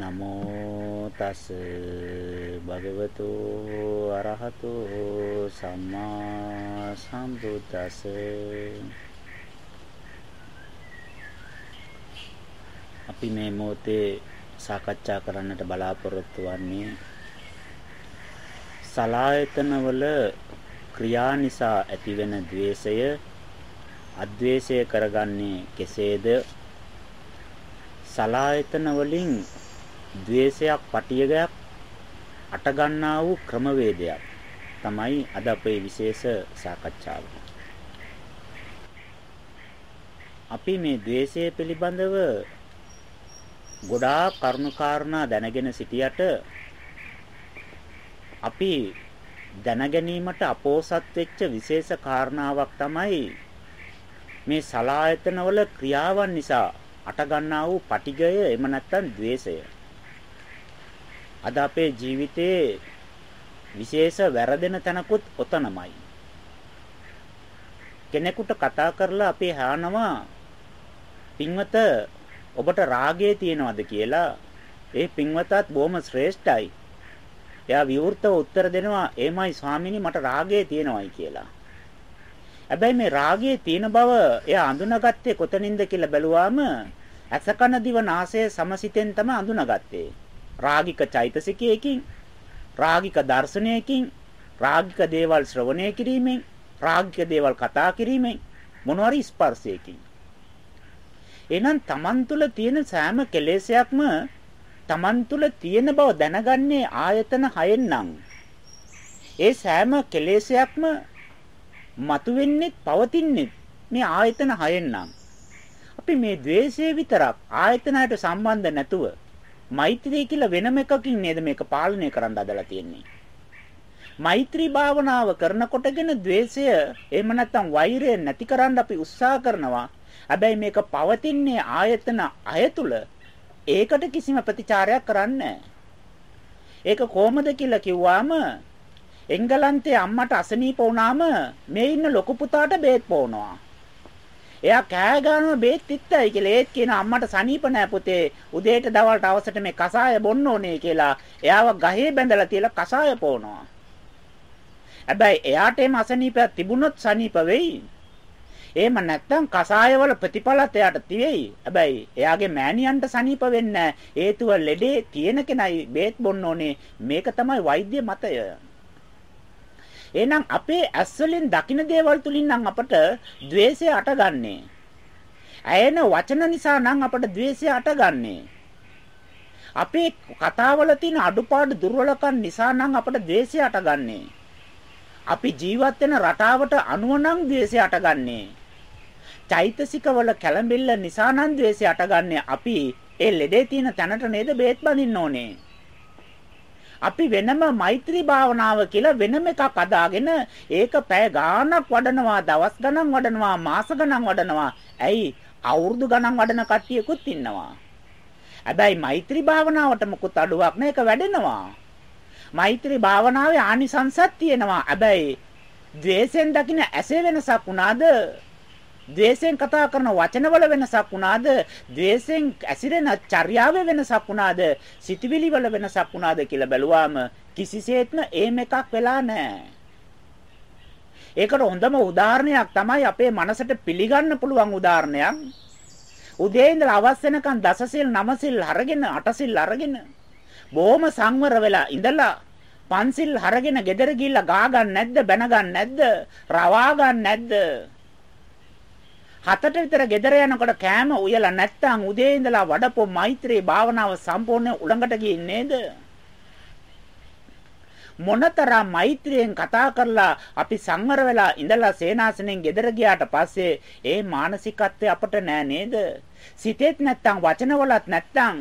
නමෝ තස් භගවතු අරහතු සම්මා සම්බුද්දස්ස. අපි මේ මොහොතේ සාකච්ඡා කරන්නට බලාපොරොත්තු වෙන්නේ සලායතනවල ක්‍රියා නිසා ඇතිවෙන द्वේෂය අද්වේෂය කරගන්නේ කෙසේද? සලායතන වලින් ද්වේෂයක් පටියගයක් අට ගන්නා වූ ක්‍රමවේදයක් තමයි අද අපේ විශේෂ සාකච්ඡාව. අපි මේ ද්වේෂය පිළිබඳව ගොඩාක් කරුණාකාරණා දැනගෙන සිටියට අපි දැනගැනීමට අපෝසත් වෙච්ච විශේෂ කාරණාවක් තමයි මේ සලායතනවල ක්‍රියාවන් නිසා අට ගන්නා වූ පටිගය එම නැත්තම් द्वේෂය. අද අපේ ජීවිතයේ විශේෂ වැරදෙන තැනකුත් ඔතනමයි. කෙනෙකුට කතා කරලා අපි හානවා පින්වත ඔබට රාගය තියෙනවද කියලා ඒ පින්වතත් බොහොම ශ්‍රේෂ්ඨයි. එයා විවෘතව උත්තර දෙනවා එමයි ස්වාමිනී මට රාගය තියෙනවයි කියලා. හැබැයි මේ රාගයේ තියෙන බව එයා අඳුනගත්තේ කොතනින්ද කියලා බැලුවාම අසකන දිව නාසය සමසිතෙන් තමයි අඳුනගත්තේ. රාගික චෛතසිකයකින්, රාගික දර්ශනයකින්, රාගික දේවල් ශ්‍රවණය කිරීමෙන්, රාගික දේවල් කතා කිරීමෙන් මොනවාරි ස්පර්ශයකින්. එහෙනම් Taman තුල තියෙන සෑම කෙලෙසයක්ම Taman තුල තියෙන බව දැනගන්නේ ආයතන හයෙන් නම්. ඒ සෑම කෙලෙසයක්ම මතුවෙන්නේ පවතින්නේ මේ ආයතන හයෙන් නම්. අපි මේ द्वේෂය විතරක් ආයතනයට සම්බන්ධ නැතුව මෛත්‍රිය කියලා වෙනම එකකින් නේද මේක පාලනය කරන්න අදලා තියෙන්නේ. මෛත්‍රී භාවනාව කරනකොටගෙන द्वේෂය එහෙම නැත්නම් වෛරය නැති කරන්න අපි උත්සාහ කරනවා. හැබැයි මේක පවතින්නේ ආයතන අය තුල ඒකට කිසිම ප්‍රතිචාරයක් කරන්නේ ඒක කොහොමද කියලා කිව්වාම එංගලන්තේ අම්මට අසනීප වුණාම මේ ඉන්න ලොකු පුතාට බේත් පොවනවා. එයා කෑ ගන්නවා බේත් තිත්තයි කියලා ඒත් කියන අම්මට සනීප නෑ පුතේ උදේට දවල්ට අවසට මේ කසාය බොන්න ඕනේ කියලා එයාව ගහේ බැඳලා තියලා කසාය පොවනවා. හැබැයි එයාට එම අසනීපයක් තිබුණොත් සනීප වෙයි. එහෙම නැත්නම් කසායවල ප්‍රතිඵලත් එයාට තිබෙයි. හැබැයි එයාගේ මෑණියන්ට සනීප වෙන්නේ හේතුව ලෙඩේ තියෙන කෙනයි බේත් බොන්න ඕනේ. මේක තමයි වෛද්‍ය මතය. එහෙනම් අපේ ඇස් වලින් දකින දේවල් තුලින් නම් අපට द्वේෂය අටගන්නේ. ඇයෙන වචන නිසා නම් අපට द्वේෂය අටගන්නේ. අපේ කතාවල තියෙන අඩුපාඩු දුර්වලකම් නිසා නම් අපට द्वේෂය අටගන්නේ. අපි ජීවත් වෙන රටාවට අනුව නම් द्वේෂය අටගන්නේ. චෛතසිකවල කැළඹිල්ල නිසා නම් द्वේෂය අටගන්නේ අපි ඒ ලෙඩේ තියෙන තැනට නේද බේත් බඳින්න ඕනේ. අපි වෙනම මෛත්‍රී භාවනාව කියලා වෙනම එකක් අදාගෙන ඒක පැය ගාණක් වඩනවා දවස් ගණන් වඩනවා මාස ගණන් වඩනවා. ඇයි? අවුරුදු ගණන් වඩන කට්ටියකුත් ඉන්නවා. හැබැයි මෛත්‍රී භාවනාවට මුකුත් අඩුවක් නෑ ඒක වැඩෙනවා. මෛත්‍රී භාවනාවේ ආනිසංසත් තියෙනවා. හැබැයි ද්වේෂෙන් දකින්න ඇසේ වෙනසක් වුණාද? ද්වේෂයෙන් කතා කරන වචනවල වෙනසක් වුණාද? ද්වේෂයෙන් ඇසිරෙන චර්යාවේ වෙනසක් වුණාද? සිතවිලි වල වෙනසක් වුණාද කියලා බැලුවාම කිසිසේත්ම එහෙම එකක් වෙලා නැහැ. ඒකට හොඳම උදාහරණයක් තමයි අපේ මනසට පිළිගන්න පුළුවන් උදාහරණයක්. උදේ ඉඳලා අවස් වෙනකන් දසසිල් නවසිල් අරගෙන අටසිල් අරගෙන බොහොම සංවර වෙලා ඉඳලා පන්සිල් අරගෙන ගෙදර ගිහිල්ලා ගා ගන්න නැද්ද බැන ගන්න නැද්ද රවා ගන්න නැද්ද හතට විතර ගෙදර යනකොට කෑම උයලා නැත්තම් උදේ ඉඳලා වඩපො මෛත්‍රී භාවනාව සම්පූර්ණ උලඟට ගියේ නේද? මොනතරම් මෛත්‍රියෙන් කතා කරලා අපි සංවර වෙලා ඉඳලා සේනාසනෙන් ගෙදර ගියාට පස්සේ ඒ මානසිකත්වය අපට නෑ නේද? සිතෙත් නැත්තම් වචනවලත් නැත්තම්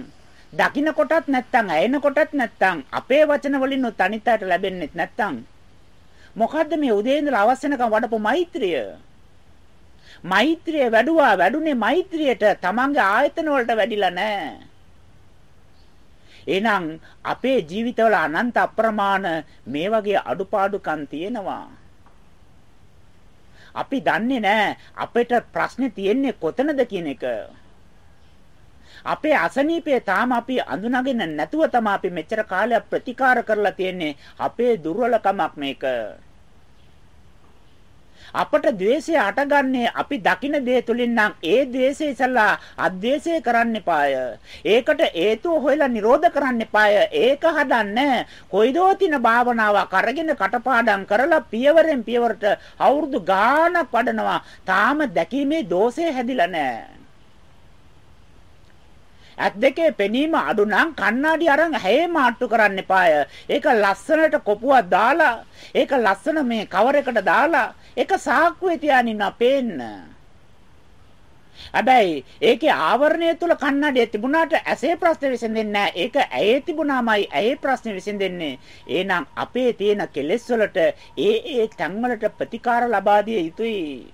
දකින්න කොටත් නැත්තම් ඇයෙන කොටත් නැත්තම් අපේ වචන වලින් තනිතට ලැබෙන්නේ නැත්තම් මොකද්ද මේ උදේ ඉඳලා අවස් වෙනකම් වඩපො මෛත්‍රිය? මෛත්‍රිය වැඩුවා වැඩුණේ මෛත්‍රියට තමන්ගේ ආයතන වලට වැඩිලා නැහැ. එහෙනම් අපේ ජීවිතවල අනන්ත අප්‍රමාණ මේ වගේ අඩුපාඩුකම් තියෙනවා. අපි දන්නේ නැහැ අපිට ප්‍රශ්නේ තියෙන්නේ කොතනද කියන එක. අපේ අසනීපේ තාම අපි අඳුනගෙන නැතුව තමයි අපි මෙච්චර කාලයක් ප්‍රතිකාර කරලා තියෙන්නේ. අපේ දුර්වලකමක් මේක. අපට द्वේෂය අටගන්නේ අපි දකින දේ තුලින් නම් ඒ द्वේෂය ඉසලා අද්වේෂය කරන්න එපාය. ඒකට හේතුව හොයලා නිරෝධ කරන්න එපාය. ඒක හදන්නේ කොයිදෝ තින භාවනාවක් අරගෙන කටපාඩම් කරලා පියවරෙන් පියවරට අවුරුදු ගාණක් වඩනවා. තාම දැකීමේ දෝෂය හැදිලා නැහැ. ඇත් දෙකේ පෙනීම අඩු නම් කණ්ණාඩි අරන් හැේ මාට්ටු කරන්න එපාය. ඒක ලස්සනට කොපුවක් දාලා ඒක ලස්සන මේ කවරයකට දාලා ඒක සාක්කුවේ තියානින්න පේන්න. හැබැයි ඒකේ ආවරණය තුල කන්නඩිය තිබුණාට ඇසේ ප්‍රශ්න විසඳෙන්නේ නැහැ. ඒක ඇයේ තිබුණාමයි ඇයේ ප්‍රශ්න විසඳෙන්නේ. එහෙනම් අපේ තියෙන කෙලෙස් වලට ඒ ඒ තැන් වලට ප්‍රතිකාර ලබා දිය යුතුයි.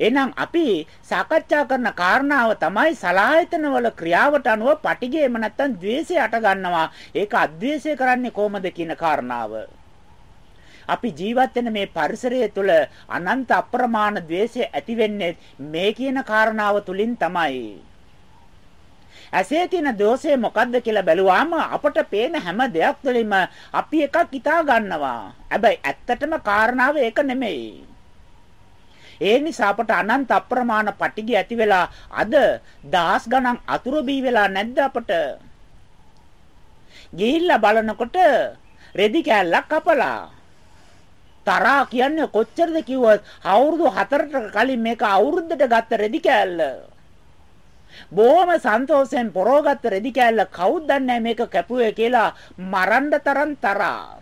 එහෙනම් අපි සාකච්ඡා කරන කාරණාව තමයි සලායතනවල ක්‍රියාවට අනුව පටිගේම නැත්තම් द्वේෂය අට ගන්නවා. ඒක අද්වේෂය කරන්නේ කොහොමද කියන කාරණාව. අපි ජීවත් වෙන මේ පරිසරය තුළ අනන්ත අප්‍රමාණ द्वේෂය ඇති වෙන්නේ මේ කියන කාරණාව තුලින් තමයි. ඇසේ තියෙන දෝෂය මොකද්ද කියලා බැලුවාම අපට පේන හැම දෙයක් තුළින්ම අපි එකක් හිතා ගන්නවා. හැබැයි ඇත්තටම කාරණාව ඒක නෙමෙයි. ඒ නිසා අපට අනන්ත අප්‍රමාණ පටිගි ඇති වෙලා අද දහස් ගණන් අතුරු බී වෙලා නැද්ද අපට? ගිහිල්ලා බලනකොට රෙදි කෑල්ලක් කපලා තරහා කියන්නේ කොච්චරද කිව්වොත් අවුරුදු 4කට කලින් මේක අවුරුද්දට ගත්ත රෙදි කෑල්ල. බොහොම සන්තෝෂයෙන් පොරෝගත්ත රෙදි කෑල්ල කවුද දන්නේ මේක කැපුවේ කියලා මරන්න තරම් තරහා.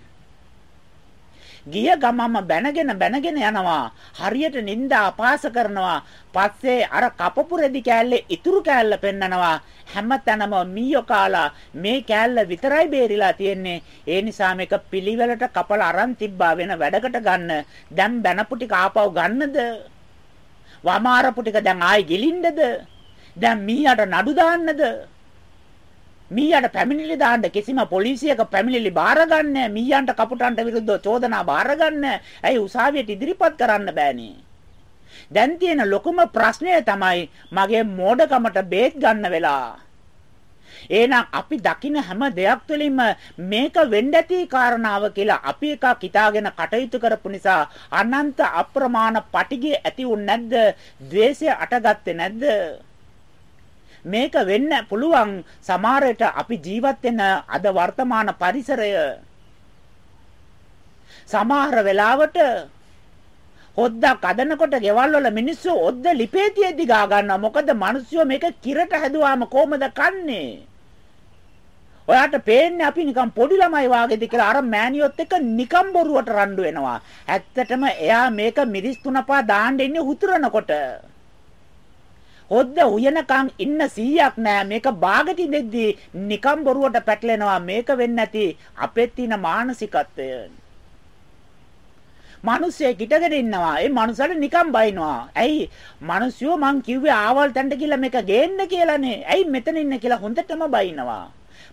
ගිය ගමම බැනගෙන බැනගෙන යනවා. හරියට නිന്ദා අපාස කරනවා. පස්සේ අර කපපු රෙදි කෑල්ලේ ඉතුරු කෑල්ල පෙන්නනවා. හැමතැනම මීයෝ කාලා මේ කෑල්ල විතරයි බේරිලා තියෙන්නේ. ඒ නිසා මේක පිළිවෙලට කපලා අරන් තිබ්බා වෙන වැඩකට ගන්න. දැන් බැනපු ටික ආපහු ගන්නද? වමාරපු ටික දැන් ආයි ගිලින්නද? දැන් මීයට නඩු දාන්නද? මීයාට පැමිණිලි දාන්න කිසිම පොලිසියක පැමිණිලි බාරගන්නේ මීයන්ට කපුටන්ට විරුද්ධව චෝදනා බාරගන්නේ ඇයි උසාවියට ඉදිරිපත් කරන්න බෑනේ දැන් තියෙන ලොකුම ප්‍රශ්නය තමයි මගේ මෝඩකමට බේත් ගන්න වෙලා එහෙනම් අපි දකින හැම දෙයක් තුළින්ම මේක වෙන්න ඇති කාරණාව කියලා අපි එකක් හිතාගෙන කටයුතු කරපු නිසා අනන්ත අප්‍රමාණ පටිගය ඇති වුනේ නැද්ද? द्वේෂය අටගත්තේ නැද්ද? මේක වෙන්න පුළුවන් සමහරට අපි ජීවත් වෙන අද වර්තමාන පරිසරය සමහර වෙලාවට හොද්දක් අදනකොට ගෙවල් වල මිනිස්සු ඔද්ද ලිපේතියෙදි ගා ගන්නවා මොකද මිනිස්සු මේක කිරට හැදුවාම කොහමද කන්නේ ඔයාට පේන්නේ අපි නිකන් පොඩි ළමයි වාගේද කියලා අර මෑනියොත් එක්ක නිකම් බොරුවට රණ්ඩු වෙනවා. ඇත්තටම එයා මේක මිරිස් තුනපා දාන්න ඉන්නේ උතුරනකොට. හොද්ද උයනකම් ඉන්න 100ක් නෑ. මේක බාගටි දෙද්දි නිකම් බොරුවට පැටලෙනවා. මේක වෙන්නේ නැති අපේ තියෙන මානසිකත්වය. මිනිස්සේ කිටගෙන ඉන්නවා. ඒ මනුස්සයාට නිකම් බයිනවා. ඇයි? මිනිස්සුયો මං කිව්වේ ආවල් තැනට කියලා මේක ගේන්න කියලානේ. ඇයි මෙතන ඉන්න කියලා හොඳටම බයිනවා.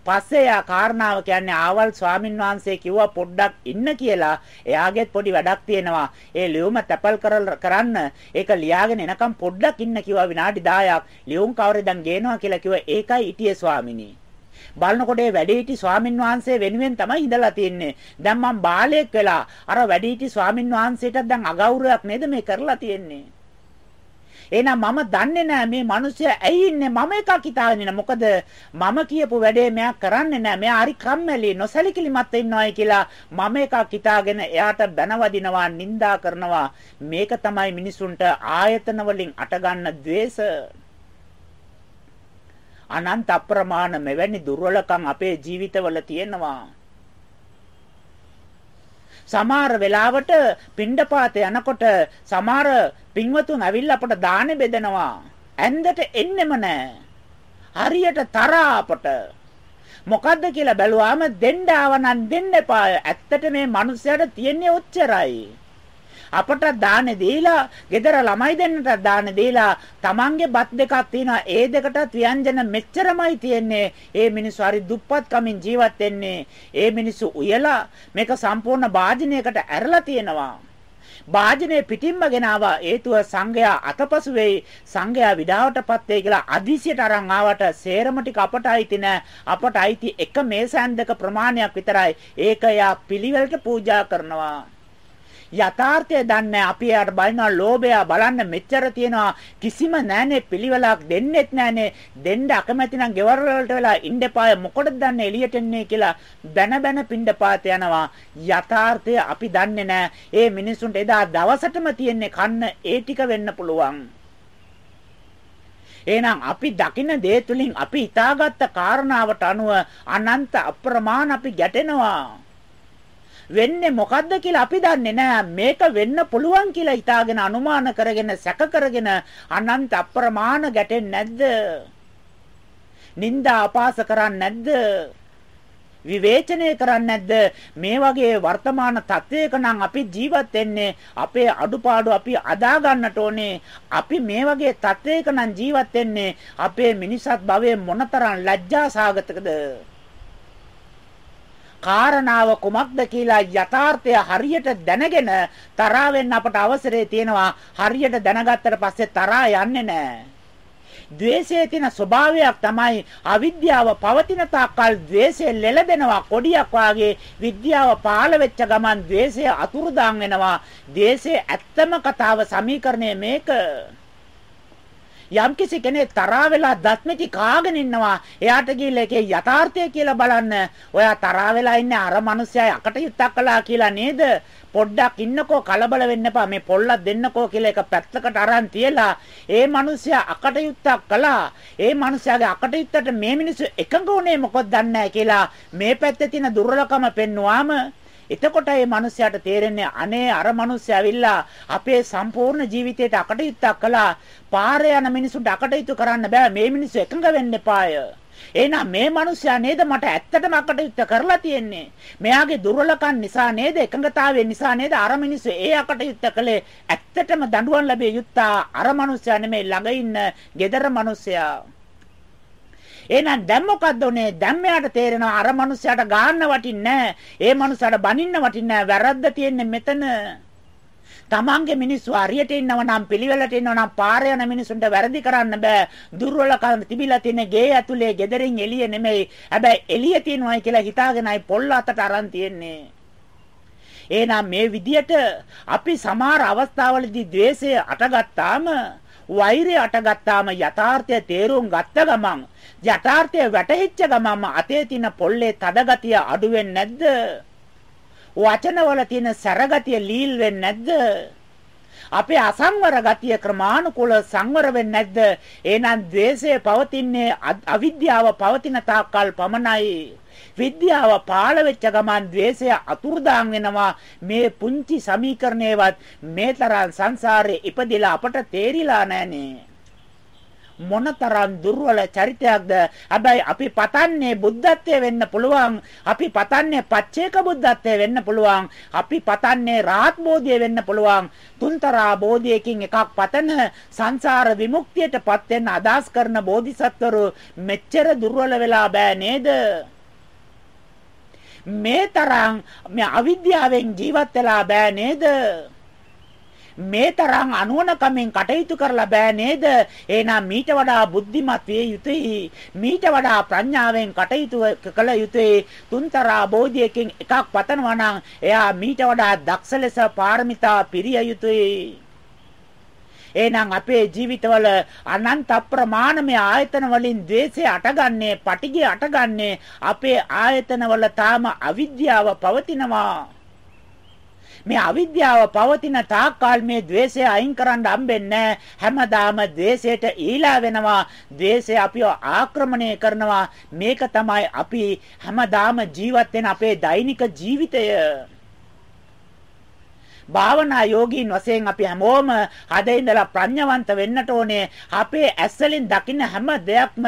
පස්සේ යා කාරණාව කියන්නේ ආවල් ස්වාමින් වහන්සේ කිව්වා පොඩ්ඩක් ඉන්න කියලා. එයාගෙත් පොඩි වැඩක් තියෙනවා. ඒ ලියුම තැපල් කරන්න ඒක ලියාගෙන එනකම් පොඩ්ඩක් ඉන්න කිව්වා විනාඩි 10ක්. ලියුම් කවරේ දැන් ගේනවා කියලා කිව්වා. ඒකයි ඉටියේ ස්වාමිනී. බලනකොට ඒ වැඩිහිටි ස්වාමින් වහන්සේ වෙනුවෙන් තමයි ඉඳලා තින්නේ. දැන් මම බාලයෙක් වෙලා අර වැඩිහිටි ස්වාමින් වහන්සේට දැන් අගෞරවයක් නේද මේ කරලා තියෙන්නේ. එහෙනම් මම දන්නේ නැහැ මේ මිනිස්සයා ඇයි ඉන්නේ මම එකක් හිතාගෙන ඉන්නේ. මොකද මම කියපු වැඩේ මෙයා කරන්නේ නැහැ. මෙයා හරි කම්මැලි නොසැලකිලිමත් ඉන්නවයි කියලා මම එකක් හිතාගෙන එයාට බැනවදිනවා, නිඳා කරනවා. මේක තමයි මිනිසුන්ට ආයතන වලින් අටගන්න द्वේෂ. අනන්ත අප්‍රමාණ මෙවැනි දුර්වලකම් අපේ ජීවිතවල තියෙනවා. සමහර වෙලාවට පිණ්ඩපාත යනකොට සමහර පින්වතුන් ඇවිල්ලා අපට දානේ බෙදනවා. ඇන්දට එන්නෙම නැහැ. හරියට තරහා අපට. මොකද්ද කියලා බැලුවාම දෙන්න ආවනම් දෙන්න එපා. ඇත්තට මේ මිනිස්යාට තියෙන්නේ ඔච්චරයි. අපට දාන්නේ දීලා, gedara ළමයි දෙන්නට දාන්නේ දීලා, Tamange බත් දෙකක් තියෙනවා. ඒ දෙකටත් ව්‍යංජන මෙච්චරමයි තියෙන්නේ. ඒ මිනිස්සු හරි දුප්පත් කමින් ජීවත් වෙන්නේ. ඒ මිනිස්සු උයලා මේක සම්පූර්ණ වාජනයකට ඇරලා තියෙනවා. වාජනේ පිටින්ම ගෙන ආවා හේතුව සංඝයා අතපසු වෙයි සංඝයා විඩාවටපත් වෙයි කියලා අදිසියට අරන් ආවට සේරම ටික අපට අයිති නෑ අපට අයිති එක මේසැන්දක ප්‍රමාණයක් විතරයි ඒක යා පිළිවෙලට පූජා කරනවා යථාර්ථය දන්නේ අපි යාට බලනවා ලෝභය බලන්න මෙච්චර තියෙනවා. කිසිම නැනේ පිළිවෙලක් දෙන්නෙත් නැනේ දෙන්න අකමැති නම් ගෙවල් වලට වෙලා ඉන්නපාය මොකටද දන්නේ එළියට එන්නේ කියලා බැන බැන පිණ්ඩපාත යනවා. යථාර්ථය අපි දන්නේ නැහැ. ඒ මිනිසුන්ට එදා දවසටම තියෙන්නේ කන්න ඒ ටික වෙන්න පුළුවන්. එහෙනම් අපි දකින දේ තුලින් අපි හිතාගත්ත කාරණාවට අනුව අනන්ත අප්‍රමාණ අපි ගැටෙනවා. වෙන්නේ මොකද්ද කියලා අපි දන්නේ නැහැ. මේක වෙන්න පුළුවන් කියලා හිතාගෙන අනුමාන කරගෙන සැක කරගෙන අනන්ත අප්‍රමාණ ගැටෙන්නේ නැද්ද? නිന്ദා අපාස කරන්නේ නැද්ද? විවේචනය කරන්නේ නැද්ද මේ වගේ වර්තමාන තත්වයක නම් අපි ජීවත් වෙන්නේ අපේ අඩුපාඩු අපි අදා ගන්නට ඕනේ අපි මේ වගේ තත්වයක නම් ජීවත් වෙන්නේ අපේ මිනිසත් භවයේ මොනතරම් ලැජ්ජා සාගතකද කාරණාව කුමක්ද කියලා යථාර්ථය හරියට දැනගෙන තරහ වෙන්න අපට අවසරය තියෙනවා. හරියට දැනගත්තට පස්සේ තරහ යන්නේ නැහැ. ද්වේෂයේ තියෙන ස්වභාවයක් තමයි අවිද්‍යාව පවතින තාක්කල් ද්වේෂය ලෙලදෙනවා කොඩියක් වාගේ විද්‍යාව පාළ වෙච්ච ගමන් ද්වේෂය අතුරුදාන් වෙනවා ද්වේෂයේ ඇත්තම කතාව සමීකරණය මේක යම්කිසි කෙනෙක් තරහා වෙලා දත්මිටි කාගෙන ඉන්නවා. එයාට ගිහිල්ලා ඒකේ යථාර්ථය කියලා බලන්න. ඔයා තරහා වෙලා ඉන්නේ අර මිනිස්සයා යකටයුත්තක් කළා කියලා නේද? පොඩ්ඩක් ඉන්නකෝ කලබල වෙන්න එපා. මේ පොල්ලක් දෙන්නකෝ කියලා එක පැත්තකට අරන් තියලා ඒ මිනිස්සයා අකටයුත්තක් කළා. ඒ මිනිස්සයාගේ අකටයුත්තට මේ මිනිස්සු එකඟ වුණේ මොකද දන්නේ කියලා මේ පැත්තේ තියෙන දුර්වලකම පෙන්නුවාම එතකොට මේ මිනිස්යාට තේරෙන්නේ අනේ අර මිනිස්සයා ඇවිල්ලා අපේ සම්පූර්ණ ජීවිතේට අකටයුත්තක් කළා. පාරේ යන මිනිසුන්ට අකටයුතු කරන්න බෑ. මේ මිනිස්සු එකඟ වෙන්න එපාය. එහෙනම් මේ මිනිස්සයා නේද මට ඇත්තටම අකටයුත්ත කරලා තියෙන්නේ. මෙයාගේ දුර්වලකම් නිසා නේද එකඟතාවය නිසා නේද අර මිනිස්සු ඒ අකටයුත්ත කළේ ඇත්තටම දඬුවම් ලැබිය යුත්තා අර මිනිස්සයා නෙමෙයි ළඟ ඉන්න gedara මිනිස්සයා. එහෙනම් දැන් මොකද්ද උනේ? දැන් මෙයාට තේරෙනවා අර මනුස්සයාට ගාන්න වටින්නේ ඒ මනුස්සයාට බනින්න වටින්නේ වැරද්ද තියෙන්නේ මෙතන. තමන්ගේ මිනිස්සු හරියට ඉන්නව නම් පිළිවෙලට ඉන්නව නම් පාර යන මිනිසුන්ට වැරදි කරන්න බෑ. දුර්වලකම් තිබිලා තියෙන ගේ ඇතුලේ gederin එළිය නෙමෙයි. හැබැයි එළිය තියෙනවයි කියලා හිතාගෙනයි පොල්ල අතට අරන් තියෙන්නේ. එහෙනම් මේ විදියට අපි සමහර අවස්ථාවලදී द्वේෂය අටගත්තාම වෛරය අටගත්තාම යථාර්ථය තේරුම් ගත්ත ගමන් යථාර්ථය වැටහිච්ච ගමන්ම අතේ තියෙන පොල්ලේ තදගතිය අඩු වෙන්නේ නැද්ද? වචනවල තියෙන සැරගතිය ලීල් වෙන්නේ නැද්ද? අපේ අසංවර ගතිය ක්‍රමානුකූල සංවර වෙන්නේ නැද්ද? එහෙනම් द्वේෂය පවතින්නේ අවිද්‍යාව පවතින තාක්කල් පමණයි. විද්‍යාව පාළ වෙච්ච ගමන් द्वේෂය අතුරුදාන් වෙනවා. මේ පුංචි සමීකරණයවත් මේ තරම් සංසාරේ ඉපදිලා අපට තේරිලා නැහනේ. මොනතරම් දුර්වල චරිතයක්ද? හැබැයි අපි පතන්නේ බුද්ධත්වයේ වෙන්න පුළුවන්. අපි පතන්නේ පච්චේක බුද්ධත්වයේ වෙන්න පුළුවන්. අපි පතන්නේ රාහත් බෝධිය වෙන්න පුළුවන්. තුන්තරා බෝධියකින් එකක් පතන සංසාර විමුක්තියටපත් වෙන්න අදහස් කරන බෝධිසත්වරු මෙච්චර දුර්වල වෙලා බෑ නේද? මේ තරම් මේ අවිද්‍යාවෙන් ජීවත් වෙලා බෑ නේද? මේ තරම් අනුවණකමින් කටයුතු කරලා බෑ නේද? එහෙනම් මීට වඩා බුද්ධිමත් විය යුතුයි. මීට වඩා ප්‍රඥාවෙන් කටයුතු කළ යුතුයි. තුන්තරා බෝධියකින් එකක් පතනවා නම් එයා මීට වඩා දක්ෂ ලෙස පාරමිතා පිරිය යුතුයි. එහෙනම් අපේ ජීවිතවල අනන්ත අප්‍රමාණමය ආයතන වලින් द्वේෂය අටගන්නේ, පටිගය අටගන්නේ අපේ ආයතනවල තාම අවිද්‍යාව පවතිනවා. මේ අවිද්‍යාව පවතින තාක්කල් මේ द्वේෂය අයින් කරන්න හම්බෙන්නේ හැමදාම द्वේෂයට ඊලා වෙනවා. द्वේෂය අපිව ආක්‍රමණය කරනවා. මේක තමයි අපි හැමදාම ජීවත් වෙන අපේ දෛනික ජීවිතය. භාවනා යෝගීන් වශයෙන් අපි හැමෝම හදේ ඉඳලා ප්‍රඥාවන්ත වෙන්නට ඕනේ. අපේ ඇස් වලින් දකින්න හැම දෙයක්ම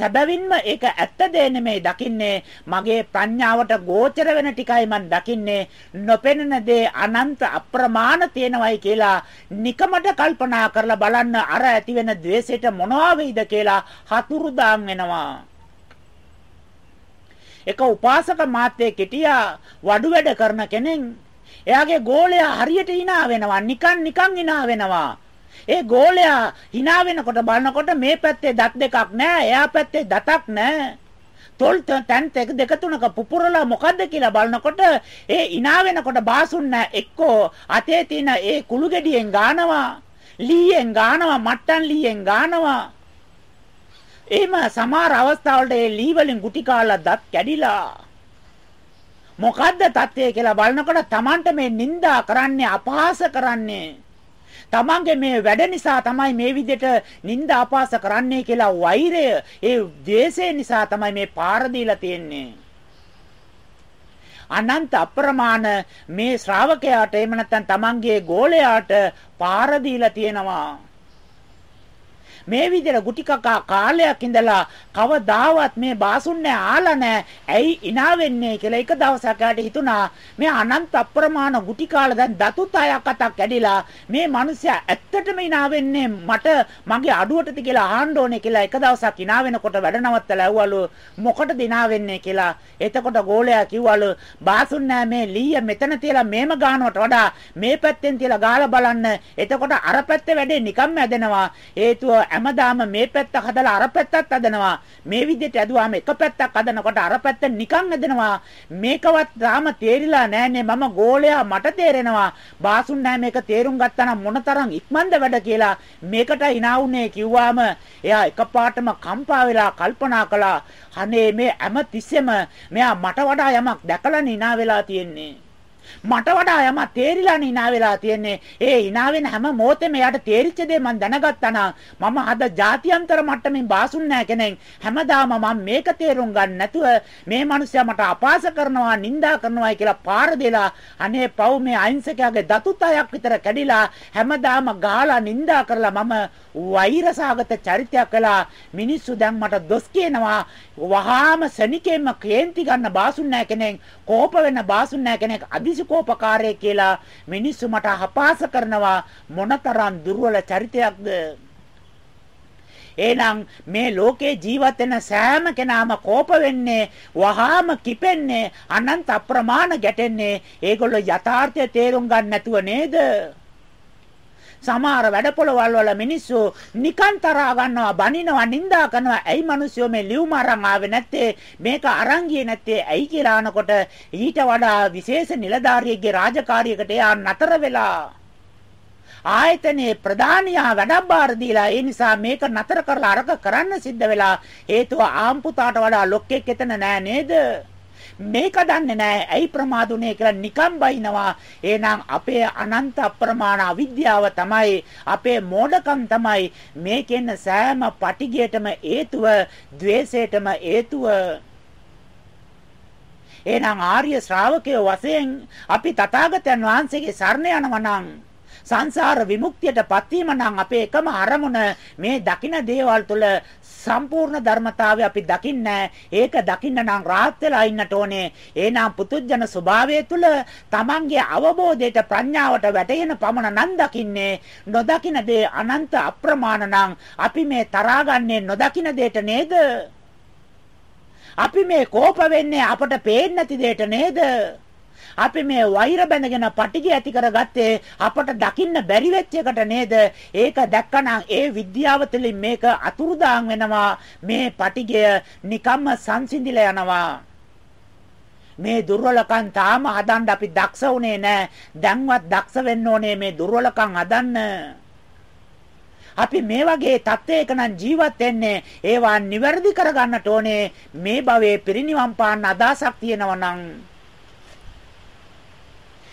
සැබවින්ම ඒක ඇත්ත දේ නෙමෙයි දකින්නේ. මගේ ප්‍රඥාවට ගෝචර වෙන ටිකයි මම දකින්නේ. නොපෙනෙන දේ අනන්ත අප්‍රමාණ තියෙනවයි කියලා නිකමට කල්පනා කරලා බලන්න අර ඇති වෙන द्वේෂයට මොනවා වෙයිද කියලා හතුරුදාන් වෙනවා. එක උපාසක මාත්‍යෙ කෙටියා වඩු වැඩ කරන කෙනෙක් එයාගේ ගෝලයා හරියට hina වෙනවා. නිකන් නිකන් hina වෙනවා. ඒ ගෝලයා hina වෙනකොට බලනකොට මේ පැත්තේ දත් දෙකක් නැහැ, එයා පැත්තේ දතක් නැහැ. තොල් තැන් තෙක දෙක තුනක පුපුරලා මොකද්ද කියලා බලනකොට ඒ hina වෙනකොට බාසුන්න එක්කෝ අතේ තියෙන ඒ කුළු ගෙඩියෙන් ගානවා, ලීයෙන් ගානවා, මට්ටන් ලීයෙන් ගානවා. එහෙම සමහර අවස්ථාවලට ඒ ලී වලින් ගුටි කාලා දත් කැඩිලා මොකද්ද தත්ත්වය කියලා බලනකොට Tamanට මේ නිඳා කරන්නේ අපහාස කරන්නේ තමන්ගේ මේ වැඩ නිසා තමයි මේ විදිහට නිନ୍ଦා අපහාස කරන්නේ කියලා වෛරය ඒ ද්වේෂය නිසා තමයි මේ පාර දීලා තියෙන්නේ. අනන්ත අප්‍රමාණ මේ ශ්‍රාවකයාට එහෙම නැත්නම් තමන්ගේ ගෝලයාට පාර දීලා තියෙනවා. මේ විදිහට ගුටි කකා කාලයක් ඉඳලා කවදාවත් මේ බාසුන්නේ ආලා නැහැ. ඇයි ඉනා වෙන්නේ කියලා එක දවසක් යාට හිතුණා මේ අනන්ත අප්‍රමාණ ගුටි කාලා දැන් දතුත් අයක් අතක් කැඩිලා මේ මිනිස්සයා ඇත්තටම ඉනා වෙන්නේ මට මගේ අඩුවටද කියලා අහන්න ඕනේ කියලා එක දවසක් ඉනා වෙනකොට වැඩ නවත්තලා ඇහුවලු මොකටද ඉනා වෙන්නේ කියලා. එතකොට ගෝලයා කිව්වලු බාසුන්නේ මේ ලීය මෙතන තියලා මේම ගානවට වඩා මේ පැත්තෙන් තියලා ගාලා බලන්න. එතකොට අර පැත්තේ වැඩේ නිකම්ම ඇදෙනවා. හේතුව හැමදාම මේ පැත්ත හදලා අර පැත්තත් හදනවා. මේ විදිහට ඇදුවාම එක පැත්තක් හදනකොට අර පැත්ත නිකන් හදනවා. මේකවත් තාම තේරිලා නැන්නේ මම ගෝලයා මට තේරෙනවා. බාසුන් නෑ මේක තේරුම් ගත්තා නම් මොනතරම් ඉක්මනද වැඩ කියලා මේකට hina උනේ කිව්වාම එයා එකපාරටම කම්පා වෙලා කල්පනා කළා. අනේ මේ හැම තිස්සෙම මෙයා මට වඩා යමක් දැකලා hina වෙලා තියෙන්නේ. මට වඩා යම තේරිලා hina වෙලා තියෙන්නේ. ඒ hina වෙන හැම මොහොතෙම යාට තේරිච්ච දේ මම දැනගත්තා නම් මම අද ජාත්‍යන්තර මට්ටමින් බාසුන් නැහැ කෙනෙක්. හැමදාම මම මේක තේරුම් ගන්න නැතුව මේ මිනිස්සයා මට අපාස කරනවා, නිඳා කරනවා කියලා පාර දෙලා අනේ පව් මේ අහිංසකයාගේ දතුතයක් විතර කැඩිලා හැමදාම ගාලා නිඳා කරලා මම වෛරසාගත චරිතයක් කළා. මිනිස්සු දැන් මට දොස් කියනවා. වහාම සනිකෙම කේන්ති ගන්න බාසුන් නැහැ කෙනෙක්. කෝප වෙන බාසුන් නැහැ කෙනෙක්. අදිසි විනිසුකෝපකාරය කියලා මිනිස්සු මට අපහාස කරනවා මොනතරම් දුර්වල චරිතයක්ද? එහෙනම් මේ ලෝකේ ජීවත් වෙන සෑම කෙනාම කෝප වෙන්නේ වහාම කිපෙන්නේ අනන්ත අප්‍රමාණ ගැටෙන්නේ. ඒගොල්ලෝ යථාර්ථය තේරුම් ගන්න නැතුව නේද? සමහර වැඩපොළවල් වල මිනිස්සු නිකන් තරහා ගන්නවා බනිනවා නිඳා කරනවා. ඇයි මිනිස්සු මේ ලියුම අරන් ආවේ නැත්තේ? මේක අරන් ගියේ නැත්තේ? ඇයි කියලා අනකොට ඊට වඩා විශේෂ නිලධාරියෙක්ගේ රාජකාරියකට එයා නතර වෙලා ආයතනයේ ප්‍රධානියා වැඩක් බාර දීලා ඒ නිසා මේක නතර කරලා අරක කරන්න සිද්ධ වෙලා හේතුව ආම්පුතාට වඩා ලොක්කෙක් එතන නෑ නේද? මේක දන්නේ නැහැ. ඇයි ප්‍රමාදුනේ කියලා නිකම් බයිනවා. එහෙනම් අපේ අනන්ත අප්‍රමාණ අවිද්‍යාව තමයි අපේ මෝඩකම් තමයි මේකෙන් සෑම පටිගයටම හේතුව, द्वේෂයටම හේතුව. එහෙනම් ආර්ය ශ්‍රාවකයෝ වශයෙන් අපි තථාගතයන් වහන්සේගේ සරණ යනවා නම් සංසාර විමුක්තියටපත් වීම නම් අපේ එකම අරමුණ මේ දකින දේවල් තුළ සම්පූර්ණ ධර්මතාවය අපි දකින්නේ ඒක දකින්න නම් රාහත් වෙලා ඉන්නට ඕනේ. එහෙනම් පුතුජන ස්වභාවය තුළ තමන්ගේ අවබෝධයට ප්‍රඥාවට වැටෙන පමණ නම් දකින්නේ නොදකින දේ අනන්ත අප්‍රමාණ නම්. අපි මේ තරහාගන්නේ නොදකින දෙයට නේද? අපි මේ කෝප වෙන්නේ අපට පේන්නේ නැති දෙයට නේද? අපි මේ වෛර බැඳගෙන පටිගය ඇති කරගත්තේ අපට දකින්න බැරි වෙච්ච එකට නේද? ඒක දැක්කනම් ඒ විද්‍යාව තුළින් මේක අතුරුදාන් වෙනවා. මේ පටිගය නිකම්ම සංසිඳිලා යනවා. මේ දුර්වලකම් තාම හදන්න අපි දක්ෂ වුණේ නැහැ. දැන්වත් දක්ෂ වෙන්න ඕනේ මේ දුර්වලකම් හදන්න. අපි මේ වගේ තත්ත්වයක නම් ජීවත් වෙන්නේ ඒවා නිවැරදි කරගන්නට ඕනේ මේ භවයේ පිරිනිවන් පාන්න අදහසක් තියෙනවා නම්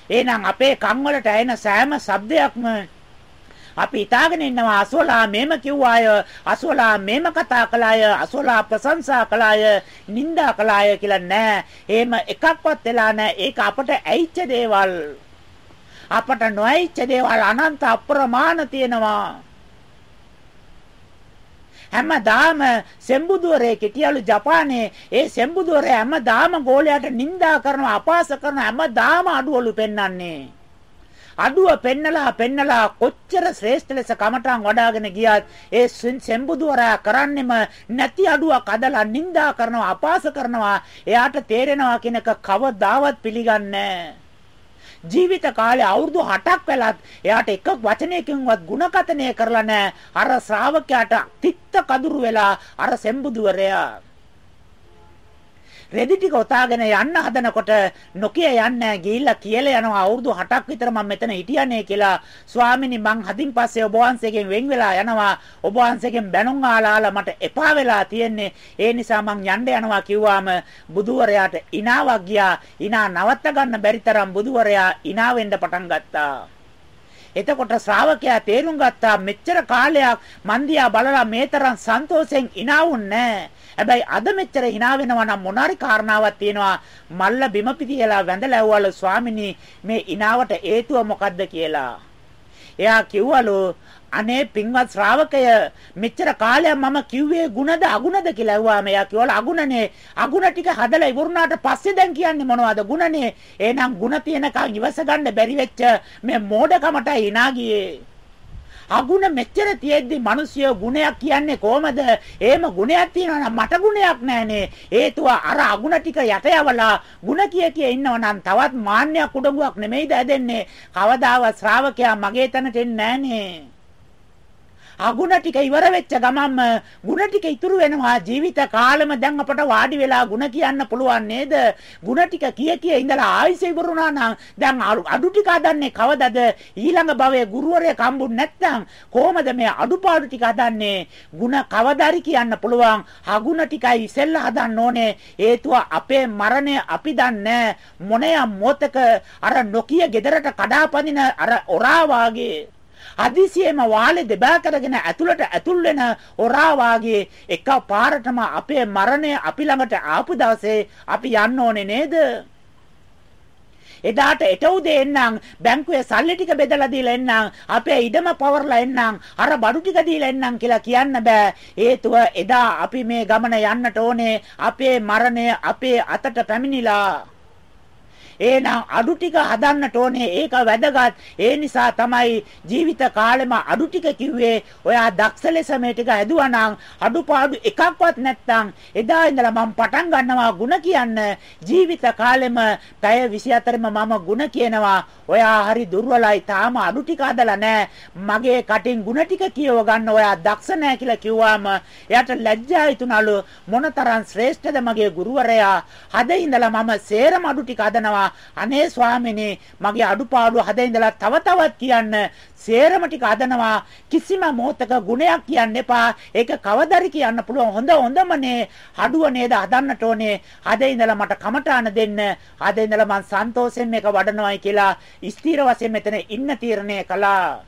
එහෙනම් අපේ කන් වලට ඇෙන සෑම ශබ්දයක්ම අපි හිතාගෙන ඉන්නවා අසවලා මේම කිව්වාය අසවලා මේම කතා කළාය අසවලා ප්‍රශංසා කළාය නිନ୍ଦා කළාය කියලා නෑ. එහෙම එකක්වත් වෙලා නෑ. ඒක අපට ඇයිච්ච දේවල්. අපට නොඇයිච්ච දේවල් අනන්ත අප්‍රමාණ තියෙනවා. හැමදාම සෙම්බුදුවරේ හිටියලු ජපානයේ ඒ සෙම්බුදුවරේ හැමදාම ගෝලයට නිඳා කරනවා අපහාස කරනවා හැමදාම අඩුවලු පෙන්වන්නේ අඩුව පෙන්නලා පෙන්නලා කොච්චර ශ්‍රේෂ්ඨ ලෙස කමටන් වඩාගෙන ගියත් ඒ සෙම්බුදුවරයා කරන්නෙම නැති අඩුවක් අදලා නිඳා කරනවා අපහාස කරනවා. එයාට තේරෙනවා කියන එක කවදාවත් පිළිගන්නේ ජීවිත කාලේ අවුරුදු 8ක් වෙලත් එයාට එක වචනයකින්වත් ಗುಣකතනය කරලා නැහැ. අර ශ්‍රාවකයාට තිත්ත කදුරු වෙලා අර සෙම්බුදුවරයා රෙදි ටික ඔතාගෙන යන්න හදනකොට නොකිය යන්නේ ගිහිල්ලා කියලා යනවා. අවුරුදු 8ක් විතර මම මෙතන හිටියනේ කියලා. ස්වාමිනී මං හදින් පස්සේ ඔබ වහන්සේගෙන් වෙන් වෙලා යනවා. ඔබ වහන්සේගෙන් බැනුම් ආලාලා මට එපා වෙලා තියෙන්නේ. ඒ නිසා මං යන්න යනවා කිව්වාම බුදුවරයාට ඉනාවක් ගියා. ඉනා නවත්ත ගන්න බැරි තරම් බුදුවරයා ඉනා වෙන්න පටන් ගත්තා. එතකොට ශ්‍රාවකයා තේරුම් ගත්තා මෙච්චර කාලයක් මන්දියා බලලා මේ තරම් සන්තෝෂෙන් ඉනාවුන්නේ නැහැ. හැබැයි අද මෙච්චර hina වෙනවා නම් මොනාරි කාරණාවක් තියෙනවා මල්ල බිම පිටියලා වැඳලා ඇව්වලු ස්වාමිනී මේ ඉනාවට හේතුව මොකද්ද කියලා. එයා කිව්වලු අනේ පින්වත් ශ්‍රාවකය මෙච්චර කාලයක් මම කිව්වේ ಗುಣද අගුණද කියලා ඇහුවා මෙයා කිව්වල අගුණනේ අගුණ ටික හදලා ඉවරුණාට පස්සේ දැන් කියන්නේ මොනවද? ಗುಣනේ එහෙනම් ಗುಣ තියෙනකන් ඉවස ගන්න බැරි වෙච්ච මේ මෝඩකමට hina ගියේ. අගුණ මෙච්චර තියෙද්දි මිනිස්සු ගුණයක් කියන්නේ කොහමද? එහෙම ගුණයක් තියෙනවා නම් මට ගුණයක් නැහනේ. හේතුව අර අගුණ ටික යට යවලා ಗುಣ කිය කිය ඉන්නව නම් තවත් මාන්නයක් උඩඟුවක් නෙමෙයිද ඇදෙන්නේ? කවදාවත් ශ්‍රාවකයා මගේ තැනට එන්නේ නැහනේ. අගුණ ටික ඉවර වෙච්ච ගමන්ම ಗುಣ ටික ඉතුරු වෙනවා ජීවිත කාලෙම දැන් අපට වාඩි වෙලා ಗುಣ කියන්න පුළුවන් නේද ಗುಣ ටික කිය කිය ඉඳලා ආයිස ඉවරුණා නම් දැන් අඩු ටික හදන්නේ කවදද ඊළඟ භවයේ ගුරුවරයෙක් හම්බුනේ නැත්නම් කොහමද මේ අඩුපාඩු ටික හදන්නේ ಗುಣ කවදාරි කියන්න පුළුවන් අගුණ ටිකයි ඉස්සෙල්ලා හදන්න ඕනේ හේතුව අපේ මරණය අපි දන්නේ මොනෑ මොතක අර නොකිය ගෙදරට කඩාපදින අර ඔරා වාගේ අදිසියෙම වාලේ දෙබෑ කරගෙන ඇතුළට ඇතුල් වෙන හොරා වාගේ එක පාරටම අපේ මරණය අපි ළඟට ආපු දවසේ අපි යන්න ඕනේ නේද? එදාට එට උදේ එන්නම් බැංකුවේ සල්ලි ටික බෙදලා දීලා එන්නම් අපේ ඉඩම පවර්ලා එන්නම් අර බඩු ටික දීලා එන්නම් කියලා කියන්න බෑ හේතුව එදා අපි මේ ගමන යන්නට ඕනේ අපේ මරණය අපේ අතට පැමිණිලා එහෙනම් අඩු ටික හදන්නට ඕනේ. ඒක වැදගත්. ඒ නිසා තමයි ජීවිත කාලෙම අඩු ටික කිව්වේ. ඔයා දක්ෂ ලෙස මේ ටික හැදුවා නම් අඩුපාඩු එකක්වත් නැත්තම් එදා ඉඳලා මම පටන් ගන්නවා ಗುಣ කියන්න. ජීවිත කාලෙම පැය 24ම මම ಗುಣ කියනවා. ඔයා හරි දුර්වලයි. තාම අඩු ටික හදලා නැහැ. මගේ කටින් ಗುಣ ටික කියව ගන්න ඔයා දක්ෂ නැහැ කියලා කිව්වාම එයාට ලැජ්ජා හිතුණලු. මොනතරම් ශ්‍රේෂ්ඨද මගේ ගුරුවරයා. හද ඉඳලා මම සේරම අඩු ටික හදනවා. අනේ ස්වාමිනේ මගේ අඩුපාඩු හද ඉඳලා තව තවත් කියන්න. සේරම ටික අදනවා කිසිම මොහතක ගුණයක් කියන්න එපා. ඒක කවදරි කියන්න පුළුවන්. හොඳ හොඳමනේ. අඩුව නේද හදන්නට ඕනේ. අද ඉඳලා මට කමටාන දෙන්න. අද ඉඳලා මං සන්තෝෂයෙන් මේක වඩනවායි කියලා ස්ථීර වශයෙන් මෙතන ඉන්න තීරණය කළා.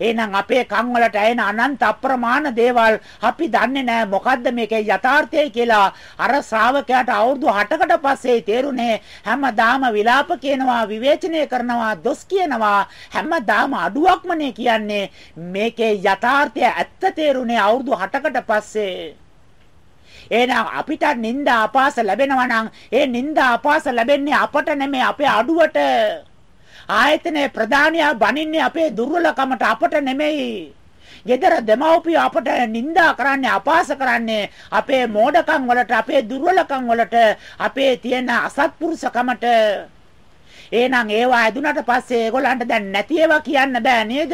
එහෙනම් අපේ කන් වලට ඇයෙන අනන්ත අප්‍රමාණ දේවල් අපි දන්නේ නැහැ මොකද්ද මේකේ යථාර්ථය කියලා. අර ශ්‍රාවකයාට අවුරුදු 8කට පස්සේ තේරුනේ හැමදාම විලාප කියනවා, විවේචනය කරනවා, දොස් කියනවා. හැමදාම අඩුවක්මනේ කියන්නේ. මේකේ යථාර්ථය ඇත්ත තේරුනේ අවුරුදු 8කට පස්සේ. එහෙනම් අපිට නිന്ദා අපාස ලැබෙනවා නම් ඒ නිന്ദා අපාස ලැබෙන්නේ අපට නෙමෙයි අපේ අඩුවට ආයතනයේ ප්‍රධානියා බනින්නේ අපේ දුර්වලකමට අපට නෙමෙයි. gedara demawpiya අපට නිඳා කරන්නේ අපාස කරන්නේ අපේ මෝඩකම් වලට අපේ දුර්වලකම් වලට අපේ තියෙන අසත්පුරුෂකමට එහෙනම් ඒවා ඇදුනට පස්සේ ඒගොල්ලන්ට දැන් නැති ඒවා කියන්න බෑ නේද?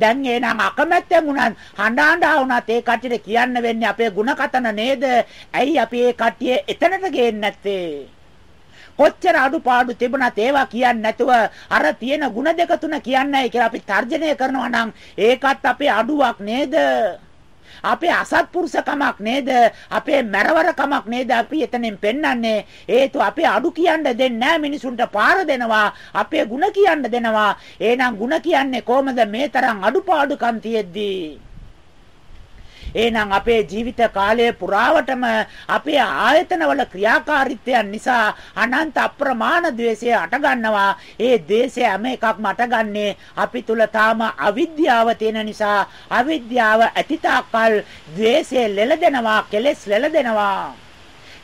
දැන් එහෙනම් අකමැත්තෙන් උනත් හඬාඬා වුණත් ඒ කට්ටියට කියන්න වෙන්නේ අපේ ಗುಣකතන නේද? ඇයි අපි ඒ කට්ටිය එතනට ගේන්නේ නැත්තේ? කොච්චර අඩුපාඩු තිබුණත් ඒවා කියන්නේ නැතුව අර තියෙන ಗುಣ දෙක තුන කියන්නයි කියලා අපි තර්ජනය කරනවා නම් ඒකත් අපේ අඩුවක් නේද? අපේ අසත්පුරුෂකමක් නේද අපේ මරවරකමක් නේද අපි එතනින් පෙන්වන්නේ හේතු අපේ අඩු කියන්න දෙන්නේ නැහැ මිනිසුන්ට පාර දෙනවා අපේ ಗುಣ කියන්න දෙනවා එහෙනම් ಗುಣ කියන්නේ කොහමද මේ තරම් අඩුපාඩුකම් තියෙද්දී එහෙනම් අපේ ජීවිත කාලය පුරාවටම අපේ ආයතනවල ක්‍රියාකාරීත්වයන් නිසා අනන්ත අප්‍රමාණ द्वේෂය අටගන්නවා. ඒ द्वේෂය හැම එකක්ම අටගන්නේ අපි තුල තාම අවිද්‍යාව තියෙන නිසා අවිද්‍යාව ඇතිතාකල් द्वේෂය ලෙලදෙනවා, කෙලෙස් ලෙලදෙනවා.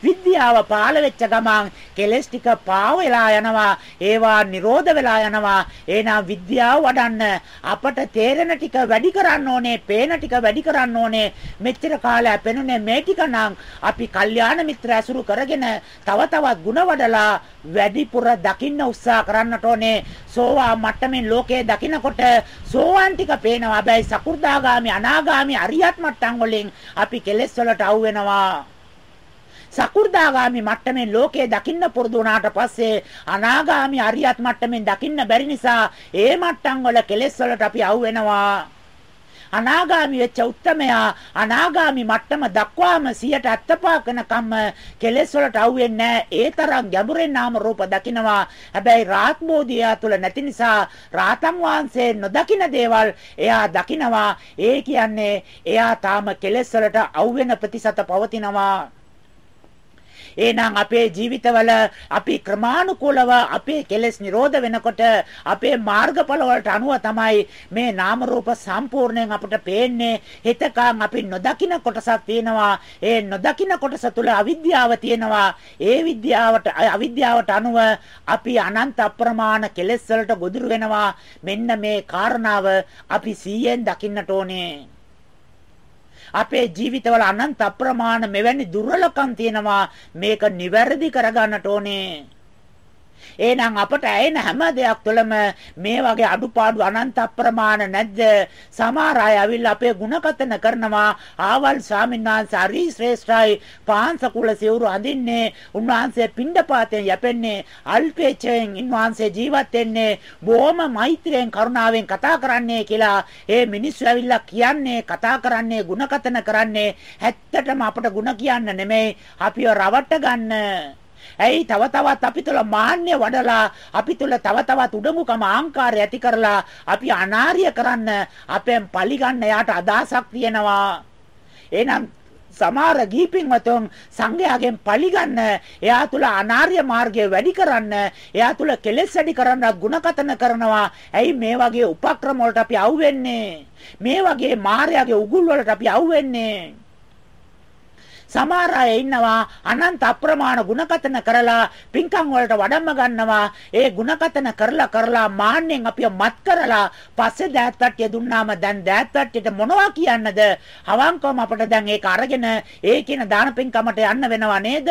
විද්‍යාව පාළ වෙච්ච ගමන් කෙලස් ටික පාව වෙලා යනවා. ඒවා නිරෝධ වෙලා යනවා. එහෙනම් විද්‍යාව වඩන්න අපට තේරෙන ටික වැඩි කරන්න ඕනේ. පේන ටික වැඩි කරන්න ඕනේ. මෙච්චර කාලයක් පෙනුනේ මේ ටික නම් අපි කල්යාණ මිත්‍ර ඇසුරු කරගෙන තව තවත් ಗುಣ වඩලා වැඩිපුර දකින්න උත්සාහ කරන්නට ඕනේ. සෝවා මට්ටමින් ලෝකේ දකිනකොට සෝවාන් ටික පේනවා. හැබැයි සකු르දාගාමි අනාගාමි අරියත් මට්ටම් වලින් අපි කෙලෙස් වලට අවු වෙනවා. සකු르දාගාමි මට්ටමින් ලෝකේ දකින්න පුරුදු වුණාට පස්සේ අනාගාමි අරියත් මට්ටමින් දකින්න බැරි නිසා ඒ මට්ටම් වල කෙලෙස් වලට අපි අවු වෙනවා. අනාගාමි වෙච්ච උත්තමයා අනාගාමි මට්ටම දක්වාම 175 වෙනකම්ම කෙලෙස් වලට අහුවෙන්නේ ඒ තරම් ගැඹුරෙන් නාම රූප දකිනවා. හැබැයි රාත් බෝධිය තුළ නැති නිසා රාතන් වහන්සේ නොදකින දේවල් එයා දකිනවා. ඒ කියන්නේ එයා තාම කෙලෙස් වලට අහුවෙන ප්‍රතිශත පවතිනවා. එහෙනම් අපේ ජීවිතවල අපි ක්‍රමානුකූලව අපේ කෙලෙස් නිරෝධ වෙනකොට අපේ මාර්ගඵල වලට අනුව තමයි මේ නාම රූප සම්පූර්ණයෙන් අපිට පේන්නේ. හිතකන් අපි නොදකින කොටසක් තියෙනවා. ඒ නොදකින කොටස තුල අවිද්‍යාව තියෙනවා. ඒ විද්‍යාවට අවිද්‍යාවට අනුව අපි අනන්ත අප්‍රමාණ කෙලෙස් වලට ගොදුරු වෙනවා. මෙන්න මේ කාරණාව අපි 100ෙන් දකින්නට ඕනේ. අපේ ජීවිතවල අනන්ත අප්‍රමාණ මෙවැනි දුර්වලකම් තියෙනවා. මේක නිවැරදි කරගන්නට ඕනේ. එහෙනම් අපට ඇයෙන හැම දෙයක් තුළම මේ වගේ අඩුපාඩු අනන්ත අප්‍රමාණ නැද්ද? සමහර අය අවිල් අපේ ಗುಣකතන කරනවා. ආවල් ස්වාමින්වහන්සේ හරි ශ්‍රේෂ්ඨයි. පාංශකුල සිවුරු අඳින්නේ. උන්වහන්සේ පිණ්ඩපාතයෙන් යැපෙන්නේ. අල්පේච්ඡයෙන් උන්වහන්සේ ජීවත් වෙන්නේ. බොහොම මෛත්‍රියෙන් කරුණාවෙන් කතා කරන්නේ කියලා ඒ මිනිස්සු ඇවිල්ලා කියන්නේ කතා කරන්නේ ಗುಣකතන කරන්නේ ඇත්තටම අපට ಗುಣ කියන්න නෙමෙයි අපිව රවට්ට ගන්න ඇයි තව තවත් අපි තුල මාන්නය වඩලා අපි තුල තව තවත් උඩඟුකම ආංකාරය ඇති කරලා අපි අනාර්ය කරන්න අපෙන් පරිගන්න යාට අදහසක් තියෙනවා. එහෙනම් සමහර ගීපින්වතුන් සංඝයාගෙන් පරිගන්න එයා තුල අනාර්ය මාර්ගය වැඩි කරන්න එයා තුල කෙලෙස් වැඩි කරන්න ಗುಣකතන කරනවා. ඇයි මේ වගේ උපක්‍රම වලට අපි අවුෙන්නේ මේ වගේ මායාවේ උගුල් වලට අපි අවුෙන්නේ සමහර අය ඉන්නවා අනන්ත අප්‍රමාණ ಗುಣකතන කරලා පින්කම් වලට වඩම්ම ගන්නවා. ඒ ಗುಣකතන කරලා කරලා මාන්නෙන් අපිව මත් කරලා පස්සේ දෑත් තට්ටිය දුන්නාම දැන් දෑත් තට්ටියට මොනවා කියන්නද? අවංකවම අපිට දැන් ඒක අරගෙන ඒ කියන දාන පින්කමට යන්න වෙනවා නේද?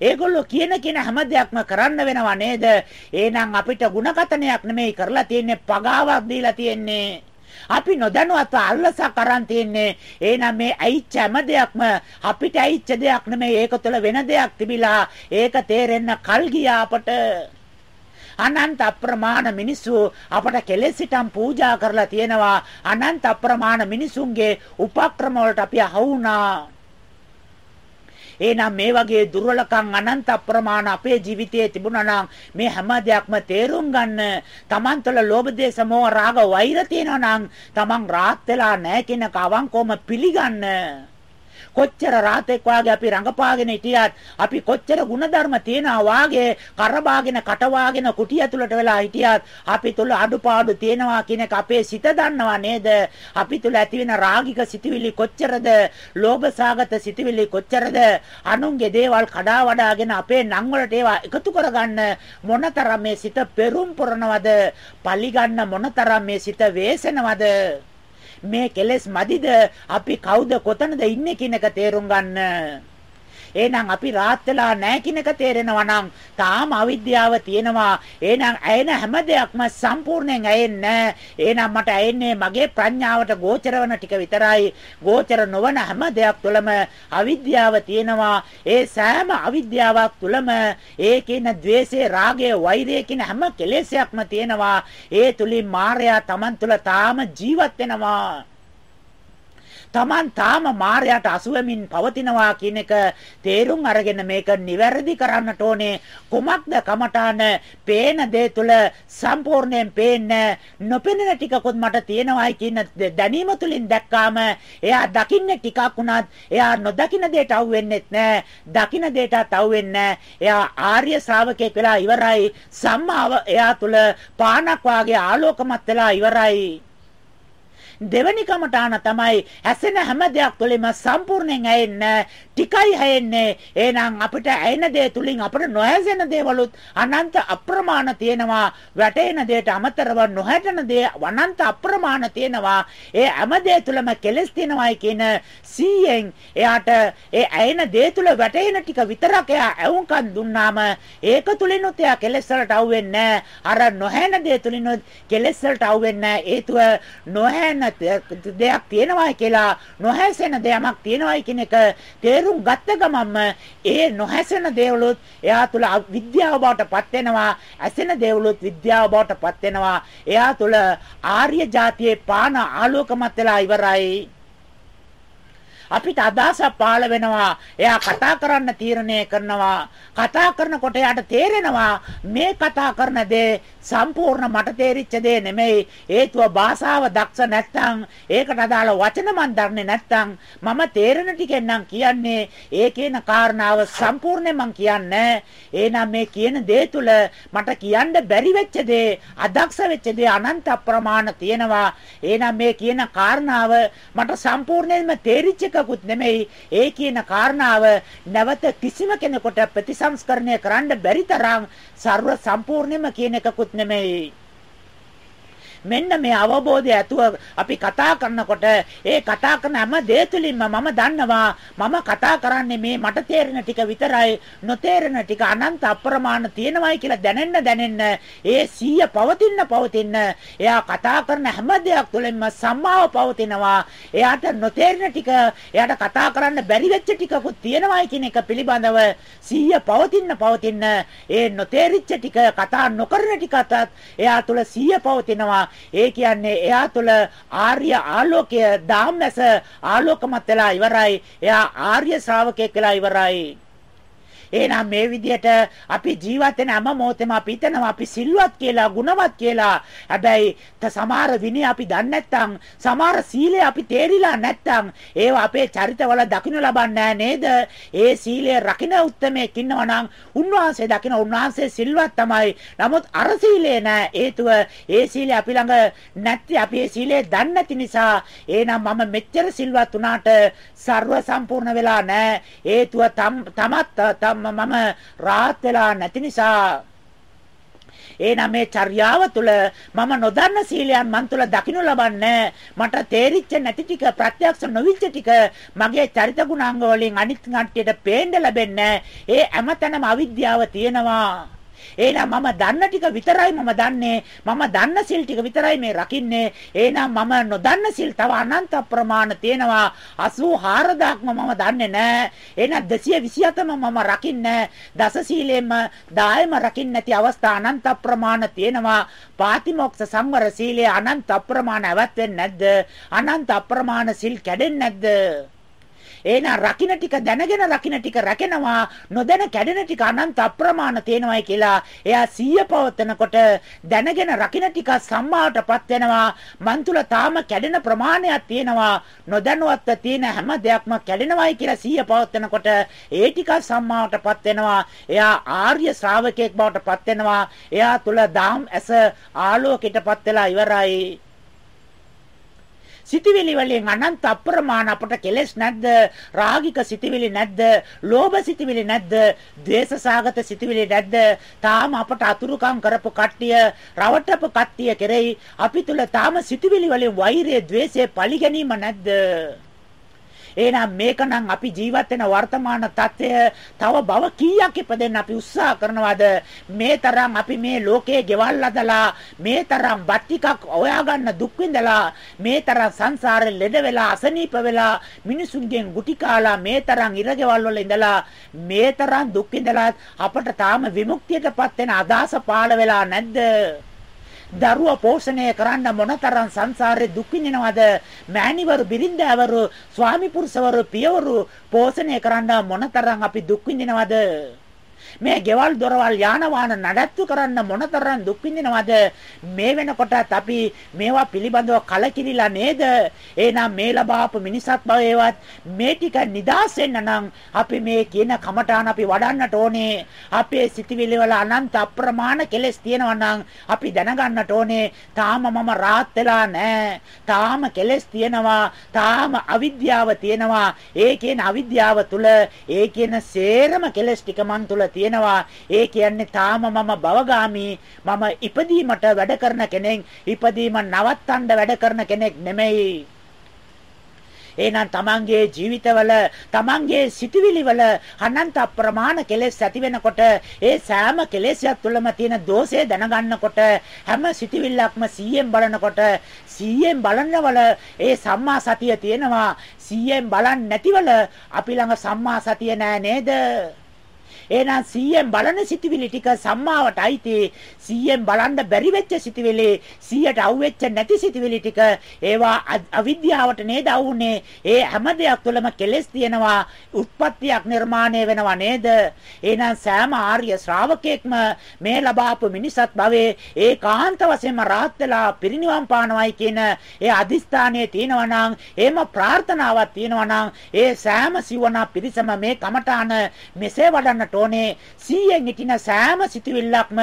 ඒගොල්ලෝ කියන කියන හැම දෙයක්ම කරන්න වෙනවා නේද? එහෙනම් අපිට ಗುಣකතනයක් නෙමෙයි කරලා තියෙන්නේ පගාවක් දීලා තියෙන්නේ. අපි නොදැනුවත්ව අල්ලසක් අරන් තියන්නේ. එහෙනම් මේ ඇයිච්ච හැම දෙයක්ම අපිට ඇයිච්ච දෙයක් නෙමෙයි. ඒක තුළ වෙන දෙයක් තිබිලා ඒක තේරෙන්න කල් ගියා අපට. අනන්ත අප්‍රමාණ මිනිස්සු අපට කෙලෙසිටම් පූජා කරලා තියෙනවා. අනන්ත අප්‍රමාණ මිනිසුන්ගේ උපක්‍රම වලට අපි අහුණා. එහෙනම් මේ වගේ දුර්වලකම් අනන්ත අප්‍රමාණ අපේ ජීවිතයේ තිබුණා නම් මේ හැම දෙයක්ම තේරුම් ගන්න Taman තුළ ලෝභ දේශ මොහ රාග වෛර තියෙනවා නම් Taman රාත් වෙලා නැහැ කියන කවංකොම පිළිගන්න. කොච්චර රාතෙක් වාගේ අපි රඟපාගෙන හිටියත් අපි කොච්චර ಗುಣධර්ම තියනවා වාගේ කරබාගෙන කටවාගෙන කුටිය ඇතුළට වෙලා හිටියත් අපි තුල අඩුපාඩු තියෙනවා කියන එක අපේ සිත දන්නවා නේද? අපි තුල ඇතිවෙන රාගික සිතුවිලි කොච්චරද? ලෝභ සාගත සිතුවිලි කොච්චරද? අනුන්ගේ දේවල් කඩා වඩාගෙන අපේ නම් වලට ඒවා එකතු කරගන්න මොනතරම් මේ සිත පෙරුම් පුරනවද? පලි ගන්න මොනතරම් මේ සිත වේසෙනවද? මේ කෙලෙස් මදිද? අපි කවුද? කොතනද ඉන්නේ කියන එක තේරුම් ගන්න. එහෙනම් අපි rahat වෙලා නැහැ කියන එක තේරෙනවා නම් තාම අවිද්‍යාව තියෙනවා. එහෙනම් ඇයෙන හැම දෙයක්ම සම්පූර්ණයෙන් ඇයෙන්නේ නැහැ. එහෙනම් මට ඇයෙන්නේ මගේ ප්‍රඥාවට ගෝචර වෙන ටික විතරයි. ගෝචර නොවන හැම දෙයක් තුළම අවිද්‍යාව තියෙනවා. ඒ සෑම අවිද්‍යාවක් තුළම ඒ කියන द्वේෂය, රාගය, වෛරය කියන හැම කෙලෙසයක්ම තියෙනවා. ඒ තුලින් මායя Taman තුල තාම ජීවත් වෙනවා. Taman තාම මායයට අසු වෙමින් පවතිනවා කියන එක තේරුම් අරගෙන මේක නිවැරදි කරන්නට ඕනේ. කුමක්ද කමඨාන? පේන දේ තුල සම්පූර්ණයෙන් පේන්නේ නොපෙනෙන ටිකකුත් මට තියෙනවායි කියන දැනීම තුලින් දැක්කාම එයා දකින්නේ ටිකක් වුණත් එයා නොදකින දෙයට අවු වෙන්නෙත් නෑ. දකින දෙයටත් අවු වෙන්නේ එයා ආර්ය ශ්‍රාවකෙක් වෙලා ඉවරයි. සම්මාව එයා තුල පානක් වාගේ ආලෝකමත් වෙලා ඉවරයි. දෙවෙනි කමඨාන තමයි ඇසෙන හැම දෙයක් තුළින්ම සම්පූර්ණයෙන් ඇයෙන්නේ ටිකයි හැයෙන්නේ. එහෙනම් අපිට ඇයෙන දේ තුලින් අපිට නොහැසෙන දේවලුත් අනන්ත අප්‍රමාණ තියෙනවා. වැටෙන දේට අමතරව නොහැටෙන දේ අනන්ත අප්‍රමාණ තියෙනවා. ඒ හැම දේ තුලම කෙලස් තියෙනවායි කියන 100න් එයාට ඒ ඇයෙන දේ තුල වැටෙන ටික විතරක් එයා ඇවුම්කන් දුන්නාම ඒක තුලිනුත් එයා කෙලස් වලට අහුවෙන්නේ අර නොහැන දේ තුලිනුත් කෙලස් වලට අහුවෙන්නේ හේතුව නොහැන දෙයක් තියෙනවායි කියලා නොහැසෙන දෙයක් තියෙනවායි කියන එක තේරුම් ගත්ත ගමන්ම ඒ නොහැසෙන දේවලුත් එයා තුල විද්‍යාව බවට පත් වෙනවා ඇසෙන දේවලුත් විද්‍යාව බවට පත් වෙනවා. එයා තුල ආර්ය જાතියේ පාන ආලෝකමත් වෙලා ඉවරයි. අපිට අදහසක් පාළ වෙනවා. එයා කතා කරන්න තීරණය කරනවා. කතා කරනකොට එයාට තේරෙනවා මේ කතා කරන දේ සම්පූර්ණ මට තේරිච්ච දේ නෙමෙයි. හේතුව භාෂාව දක්ෂ නැත්නම් ඒකට අදාළ වචන මන් දන්නේ නැත්නම් මම තේරෙන ටිකෙන් නම් කියන්නේ ඒ කියන කාරණාව සම්පූර්ණයෙන් මං කියන්නේ. එහෙනම් මේ කියන දේ තුල මට කියන්න බැරි වෙච්ච දේ, අදක්ෂ වෙච්ච දේ අනන්ත අප්‍රමාණ තියෙනවා. එහෙනම් මේ කියන කාරණාව මට සම්පූර්ණයෙන්ම තේරිච්ච එකකුත් නෙමෙයි. ඒ කියන කාරණාව නැවත කිසිම කෙනෙකුට ප්‍රතිසංස්කරණය කරන්න බැරි තරම් ਸਰව සම්පූර්ණයෙන්ම කියන එකකුත් නෙමෙයි. මෙන්න මේ අවබෝධය ඇතුව අපි කතා කරනකොට ඒ කතා කරන හැම දේ තුලින්ම මම දන්නවා මම කතා කරන්නේ මේ මට තේරෙන ටික විතරයි නොතේරෙන ටික අනන්ත අප්‍රමාණ තියෙනවයි කියලා දැනෙන්න දැනෙන්න ඒ සීය පවතින පවතින එයා කතා කරන හැම දෙයක් තුළින්ම සම්මාව පවතිනවා. එයාට නොතේරෙන ටික එයාට කතා කරන්න බැරි වෙච්ච ටිකකුත් තියෙනවයි කියන එක පිළිබඳව සීය පවතින පවතින ඒ නොතේරිච්ච ටික කතා නොකරන ටිකත් එයා තුළ සීය පවතිනවා. ඒ කියන්නේ එයා තුළ ආර්ය ආලෝකය ධාම්මස ආලෝකමත් වෙලා ඉවරයි. එයා ආර්ය ශ්‍රාවකයෙක් වෙලා ඉවරයි. එහෙනම් මේ විදිහට අපි ජීවත් වෙන හැම මොහොතෙම අපි හිතනවා අපි සිල්වත් කියලා, ගුණවත් කියලා. හැබැයි සමහර විනය අපි දන්නේ නැත්නම්, සමහර සීලය අපි තේරිලා නැත්නම්, ඒවා අපේ චරිතවල දකින්න ලබන්නේ නේද? ඒ සීලය රකින්න උත්මයෙක් ඉන්නවා නම්, උන්වහන්සේ දකින්න උන්වහන්සේ සිල්වත් තමයි. නමුත් අර සීලය නෑ. හේතුව ඒ සීලය අපි ළඟ නැති අපි ඒ සීලය දන්නේ නැති නිසා එහෙනම් මම මෙච්චර සිල්වත් වුණාට ਸਰව සම්පූර්ණ වෙලා නැහැ. හේතුව තමත් මම රාහත් වෙලා නැති නිසා. එහෙනම් මේ චර්යාව තුළ මම නොදන්න සීලයන් මන් තුළ දකින්න ලබන්නේ. මට තේරිච්ච නැති ටික ප්‍රත්‍යක්ෂ නොවිච්ච ටික මගේ චරිත ගුණාංග වලින් අනිත් කට්ටියට පේන්න ලැබෙන්නේ. ඒ හැමතැනම අවිද්‍යාව තියෙනවා. එහෙනම් මම දන්න ටික විතරයි මම දන්නේ. මම දන්න සිල් ටික විතරයි මේ රකින්නේ. එහෙනම් මම නොදන්න සිල් තව අනන්ත ප්‍රමාණ තියෙනවා. 84000ක්ම මම දන්නේ නැහැ. එහෙනම් 227ම මම රකින්නේ දස සීලෙම 10ම රකින්න නැති අවස්ථා අනන්ත ප්‍රමාණ තියෙනවා. පාතිමොක්ෂ සංවර සීලය අනන්ත ප්‍රමාණ ඇවත් වෙන්නේ නැද්ද? අනන්ත ප්‍රමාණ සිල් කැඩෙන්නේ නැද්ද? එහෙනම් රකින්න ටික දැනගෙන රකින්න ටික රැකෙනවා. නොදැන කැඩෙන ටික අනන්ත අප්‍රමාණ තේනවායි කියලා එයා සීය පවත්නකොට දැනගෙන රකින්න ටික සම්මාවටපත් වෙනවා. මන් තුල තාම කැඩෙන ප්‍රමාණයක් තියෙනවා. නොදැනුවත්ව තියෙන හැම දෙයක්ම කැඩෙනවායි කියලා සීය පවත්නකොට ඒ ටික සම්මාවටපත් වෙනවා. එයා ආර්ය ශ්‍රාවකයෙක් බවට පත් වෙනවා. එයා තුල දාම් ඇස ආලෝකයටපත් වෙලා ඉවරයි. සිතවිලි වලින් අනන්ත අප්‍රමාණ අපට කෙලෙස් නැද්ද? රාගික සිතවිලි නැද්ද? ලෝභ සිතවිලි නැද්ද? ද්වේෂ සාගත සිතවිලි නැද්ද? තාම අපට අතුරුකම් කරපු කට්ටිය, රවටපු කට්ටිය කෙරෙහි අපි තුල තාම සිතවිලි වලින් වෛරය, ද්වේෂය, පරිගැනීම නැද්ද? එහෙනම් මේක නම් අපි ජීවත් වෙන වර්තමාන තත්ත්වය තව භව කීයක් ඉපදෙන්න අපි උත්සාහ කරනවද? මේ තරම් අපි මේ ලෝකයේ ගෙවල් අදලා මේ තරම් බත් ටිකක් හොයාගන්න දුක් විඳලා මේ තරම් සංසාරේ ලෙඩ වෙලා අසනීප වෙලා මිනිසුන්ගෙන් ගුටි කාලා මේ තරම් ඉරගෙවල් වල ඉඳලා මේ තරම් දුක් විඳලා අපට තාම විමුක්තියටපත් වෙන අදහස පාළ වෙලා නැද්ද? දරුවා පෝෂණය කරන්න මොනතරම් සංසාරේ දුක් විඳිනවද? මෑණිවරු, බිරින්දෑවරු, ස්වාමි පුරුෂවරු, පියවරු පෝෂණය කරන්න මොනතරම් අපි දුක් විඳිනවද? මේ ගෙවල් දොරවල් යාන වාහන නඩත්තු කරන්න මොනතරම් දුක් විඳිනවද? මේ වෙනකොටත් අපි මේවා පිළිබඳව කලකිරිලා නේද? එහෙනම් මේ ලබාපු මිනිසත් භවයේවත් මේ ටික නිදාස් වෙන්න නම් අපි මේ කියන කමඨාන අපි වඩන්නට ඕනේ. අපේ සිතිවිලි වල අනන්ත අප්‍රමාණ කෙලෙස් තියෙනවා නම් අපි දැනගන්නට ඕනේ. තාම මම rahat වෙලා නැහැ තාම කෙලෙස් තියෙනවා. තාම අවිද්‍යාව තියෙනවා. ඒ කියන අවිද්‍යාව තුල ඒ කියන සේරම කෙලෙස් ටික මන් තුල තියෙනවා. ඒ කියන්නේ තාම මම භවගාමි. මම ඉපදීමට වැඩ කරන කෙනෙක් ඉපදීම නවත්තන්න වැඩ කරන කෙනෙක් නෙමෙයි. එහෙනම් තමන්ගේ ජීවිතවල තමන්ගේ සිටිවිලිවල අනන්ත අප්‍රමාණ කෙලෙස් ඇති වෙනකොට ඒ සෑම කෙලෙසයක් තුළම තියෙන දෝෂය දැනගන්නකොට හැම සිටිවිල්ලක්ම 100ෙන් බලනකොට 100ෙන් බලනවල ඒ සම්මා සතිය තියෙනවා. 100ෙන් බලන්නේ නැතිවල අපි ළඟ සම්මා සතිය නෑ නේද? එහෙනම් 100ෙන් බලන සිටිවිලි ටික සම්මාවට අයිති. 100ෙන් බලන්න බැරි වෙච්ච සිටිවිලි 100ට අවුෙච්ච නැති සිටිවිලි ටික ඒවා අවිද්‍යාවට නේද අවුනේ ඒ හැම දෙයක් තුළම කෙලෙස් තියෙනවා උත්පත්තියක් නිර්මාණය වෙනවා නේද? එහෙනම් සෑම ආර්ය ශ්‍රාවකෙක්ම මේ ලබාපු මිනිසත් භවයේ ඒකාන්ත වශයෙන්ම රාහත් වෙලා පිරිනිවන් පානවයි කියන ඒ අදිස්ථානයේ තියෙනවා නම් එහෙම ප්‍රාර්ථනාවක් තියෙනවා නම් ඒ සෑම සිවණ පිරිසම මේ කමඨාන මෙසේ වඩන්නට ඕනේ 100න් හිටින සෑම සිතුවිල්ලක්ම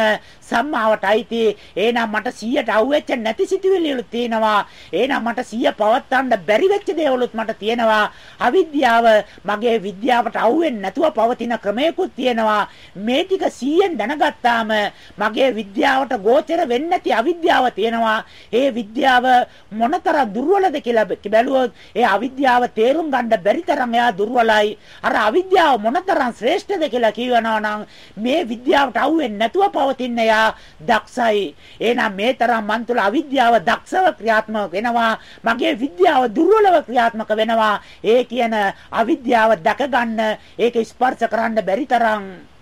සම්මාවට අයිති. එහෙනම් මට 100ට අවුෙච්ච නැති සිතුවිල්ලුත් තියෙනවා. එහෙනම් මට 100 පවත්වන්න බැරි වෙච්ච දේවලුත් මට තියෙනවා. අවිද්‍යාව මගේ විද්‍යාවට අවුෙන්නේ නැතුව පවතින ක්‍රමයකුත් තියෙනවා. මේ ටික 100න් දැනගත්තාම මගේ විද්‍යාවට ගෝචර වෙන්නේ නැති අවිද්‍යාව තියෙනවා. ඒ විද්‍යාව මොනතරම් දුර්වලද කියලා බැලුවොත් ඒ අවිද්‍යාව තේරුම් ගන්න බැරි තරම් එයා දුර්වලයි. අර අවිද්‍යාව මොනතරම් ශ්‍රේෂ්ඨද කියලා කියනවා නම් මේ විද්‍යාවට අහුවෙන්නේ නැතුව පවතින යා දක්ෂයි. එහෙනම් මේ තරම් මන් තුළ අවිද්‍යාව දක්ෂව ක්‍රියාත්මක වෙනවා. මගේ විද්‍යාව දුර්වලව ක්‍රියාත්මක වෙනවා. ඒ කියන අවිද්‍යාව දැක ගන්න ඒක ස්පර්ශ කරන්න බැරි තරම්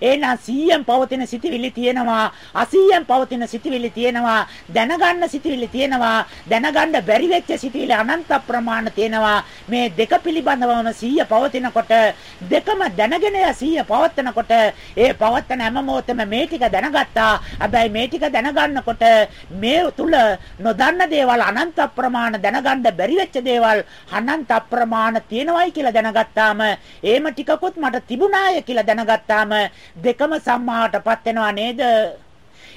එහෙනම් 100න් පවතින සිතිවිලි තියෙනවා 80න් පවතින සිතිවිලි තියෙනවා දැනගන්න සිතිවිලි තියෙනවා දැනගන්න බැරි වෙච්ච සිතිවිලි අනන්ත ප්‍රමාණ තියෙනවා. මේ දෙක පිළිබඳවම 100 පවතිනකොට දෙකම දැනගෙන 100 පවත්නකොට ඒ පවත්න හැම මොහොතෙම මේ ටික දැනගත්තා. හැබැයි මේ ටික දැනගන්නකොට මේ තුල නොදන්න දේවල් අනන්ත ප්‍රමාණ දැනගන්න බැරි වෙච්ච දේවල් අනන්ත ප්‍රමාණ තියෙනවයි කියලා දැනගත්තාම ඒම ටිකකුත් මට තිබුණාය කියලා දැනගත්තාම දෙකම සම්මාහටපත් වෙනවා නේද?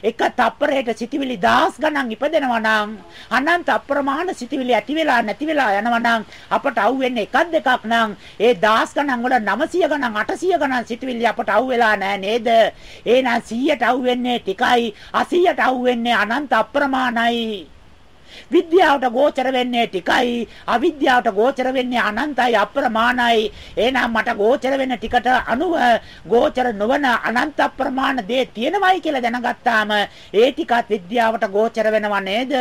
එක තප්පරයකට සිටිවිලි දහස් ගණන් ඉපදෙනවා නම් අනන්ත අප්‍රමාණ සිටිවිලි ඇති වෙලා නැති වෙලා යනවා නම් අපට අහු වෙන්නේ එකක් දෙකක් නම් ඒ දහස් ගණන් වල 900 ගණන් 800 ගණන් සිටිවිලි අපට අහු වෙලා නැහැ නේද එහෙනම් 100ට අහු වෙන්නේ ටිකයි 80ට අහු වෙන්නේ අනන්ත අප්‍රමාණයි විද්‍යාවට ගෝචර වෙන්නේ ටිකයි අවිද්‍යාවට ගෝචර වෙන්නේ අනන්තයි අප්‍රමාණයි. එහෙනම් මට ගෝචර වෙන ටිකට අනුව ගෝචර නොවන අනන්ත අප්‍රමාණ දේ තියෙනවයි කියලා දැනගත්තාම ඒ ටිකත් විද්‍යාවට ගෝචර වෙනව නේද?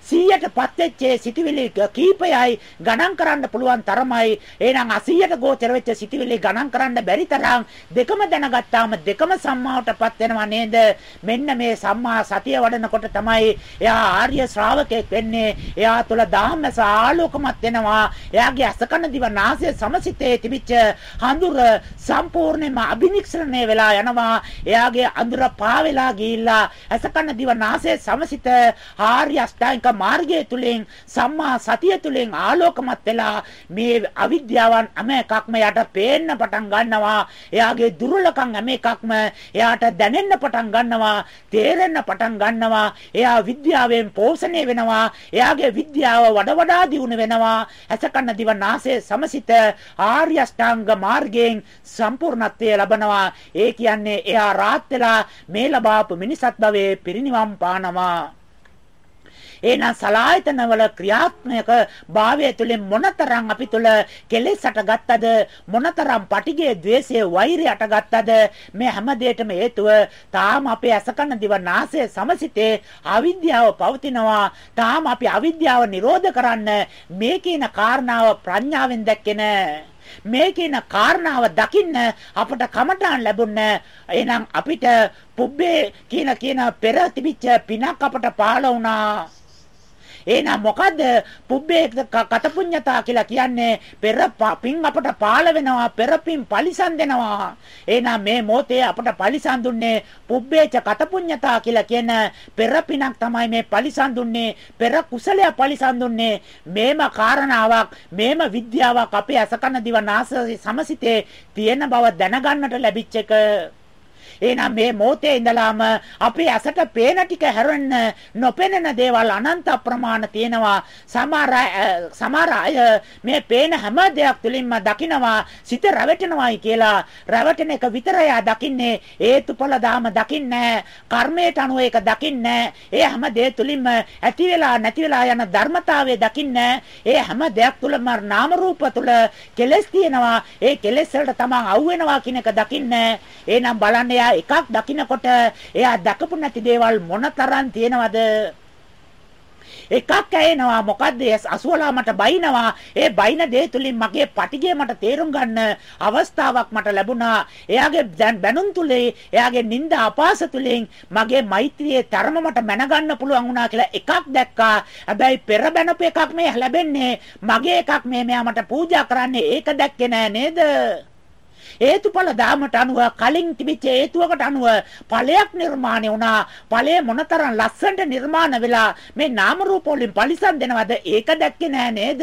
100ටපත් වෙච්ච සිටිවිලි කීපයයි ගණන් කරන්න පුළුවන් තරමයි. එහෙනම් 80ට ගෝචර වෙච්ච සිටිවිලි ගණන් කරන්න බැරි තරම් දෙකම දැනගත්තාම දෙකම සම්මාවටපත් වෙනවා නේද? මෙන්න මේ සම්මා සතිය වඩනකොට තමයි එයා ආර්ය ශ්‍රාවකෙක් වෙන්නේ. එයා තුළ ධම්මස ආලෝකමත් වෙනවා. එයාගේ අසකන දිව නාසය සමසිතේ තිබිච්ච හඳුර සම්පූර්ණයෙන්ම අභිනික්ෂණය වෙලා යනවා. එයාගේ අඳුර පා වෙලා ගිහිල්ලා අසකන දිව නාසය සමසිත ආර්ය අෂ්ටාංගික මාර්ගය තුලින් සම්මා සතිය තුලින් ආලෝකමත් වෙලා මේ අවිද්‍යාවන් හැම එකක්ම යට පේන්න පටන් ගන්නවා. එයාගේ දුර්වලකම් හැම එකක්ම එයාට දැනෙන්න පටන් ගන්නවා, තේරෙන්න පටන් ගන්නවා. එයා විද්‍යාවෙන් පෝෂණය වෙනවා. එයාගේ විද්‍යාව වඩා වඩා දියුණු වෙනවා. අසකන්න දිව නාසය සමසිත ආර්ය අෂ්ටාංග මාර්ගයෙන් සම්පූර්ණත්වය ලබනවා. ඒ කියන්නේ එයා රාත් වෙලා මේ ලබාපු මිනිසත් භවයේ පිරිනිවන් පානවා. එහෙනම් සලායතනවල ක්‍රියාත්මක භාවය තුළින් මොනතරම් අපි තුළ කෙලෙස් අටගත්තද මොනතරම් පටිගයේ द्वේෂයේ වෛරය අටගත්තද මේ හැම දෙයකම හේතුව තාම අපේ අසකන දිව නාසය සමසිතේ අවිද්‍යාව පවතිනවා. තාම අපි අවිද්‍යාව නිරෝධ කරන්න මේ කියන කාරණාව ප්‍රඥාවෙන් දැක්කේ මේ කියන කාරණාව දකින්න අපට කමටහන් ලැබුණ. එහෙනම් අපිට පුබ්බේ කියන කියන පෙර තිබිච්ච පිනක් අපට පහළ වුණා. එහෙනම් මොකද්ද? පුබ්බේ කතපුඤ්ඤතා කියලා කියන්නේ පෙර පින් අපට පාල වෙනවා පෙර පින් පරිසම් දෙනවා. එහෙනම් මේ මොහොතේ අපට පරිසම් දුන්නේ පුබ්බේච කතපුඤ්ඤතා කියලා කියන පෙර පිනක් තමයි මේ පරිසම් දුන්නේ පෙර කුසලය පරිසම් දුන්නේ. මේම කාරණාවක් මේම විද්‍යාවක් අපේ අසකන දිව නාස සමසිතේ තියෙන බව දැනගන්නට ලැබිච්ච එක. එහෙනම් මේ මොහොතේ ඉඳලාම අපේ ඇසට පේන ටික හැරෙන්න නොපෙනෙන දේවල් අනන්ත ප්‍රමාණ තියෙනවා. සමහර සමහර අය මේ පේන හැම දෙයක් තුළින්ම දකිනවා සිත රැවටෙනවායි කියලා. රැවටෙන එක විතරයි දකින්නේ. හේතුඵල ධාම දකින්නේ කර්මයට අනුව ඒක දකින්නේ ඒ හැම දේ තුළින්ම ඇති වෙලා නැති වෙලා යන ධර්මතාවය දකින්නේ ඒ හැම දෙයක් තුළම නාම රූප තුළ කෙලස් තියෙනවා. ඒ කෙලස් වලට තමන් අවු වෙනවා කියන එක දකින්නේ. එහෙනම් බලන්න එයා එකක් දකිනකොට එයා දකපු නැති දේවල් මොනතරම් තියෙනවද? එකක් ඇයෙනවා මොකද්ද? අසුවලා මට බයිනවා. ඒ බයින දේ තුලින් මගේ පටිගය මට තේරුම් ගන්න අවස්ථාවක් මට ලැබුණා. එයාගේ දැන් බැනුම් තුලේ එයාගේ නිନ୍ଦ අපාස තුලින් මගේ මෛත්‍රියේ තරම මට මැනගන්න පුළුවන් වුණා කියලා එකක් දැක්කා. හැබැයි පෙර බැනපු එකක් මේ ලැබෙන්නේ. මගේ එකක් මේ මෙයා මට පූජා කරන්නේ. ඒක දැක්කේ නෑ නේද? හේතුඵල ධාමට අනුව කලින් තිබිච්ච හේතුවකට අනුව ඵලයක් නිර්මාණය වුණා. ඵලය මොනතරම් ලස්සනට නිර්මාණ වෙලා මේ නාම රූප වලින් පරිසම් දෙනවද? ඒක දැක්කේ නෑ නේද?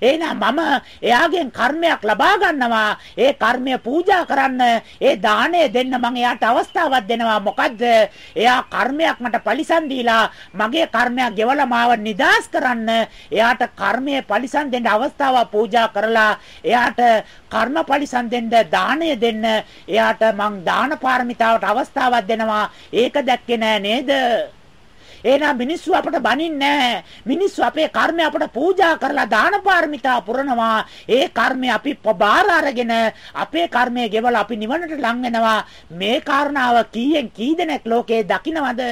එහෙනම් මම එයාගෙන් කර්මයක් ලබා ගන්නවා. ඒ කර්මය පූජා කරන්න, ඒ දාණය දෙන්න මම එයාට අවස්ථාවක් දෙනවා. මොකද්ද? එයා කර්මයක් මට පරිසම් දීලා මගේ කර්මයක් ගෙවලා මාව නිදාස් කරන්න. එයාට කර්මයේ පරිසම් දෙන්න අවස්ථාවක් පූජා කරලා එයාට කර්ම පරිසම් දෙන්න දාණය දෙන්න. එයාට මං දාන පාරමිතාවට අවස්ථාවක් දෙනවා. ඒක දැක්කේ නෑ නේද? එහෙනම් මිනිස්සු අපට බනින්නේ මිනිස්සු අපේ කර්මය අපට පූජා කරලා දාන පාරමිතා පුරනවා. ඒ කර්මය අපි බාර අරගෙන අපේ කර්මය ගෙවලා අපි නිවනට ලං වෙනවා. මේ කාරණාව කීයෙන් කී දෙනෙක් ලෝකේ දකින්නවද?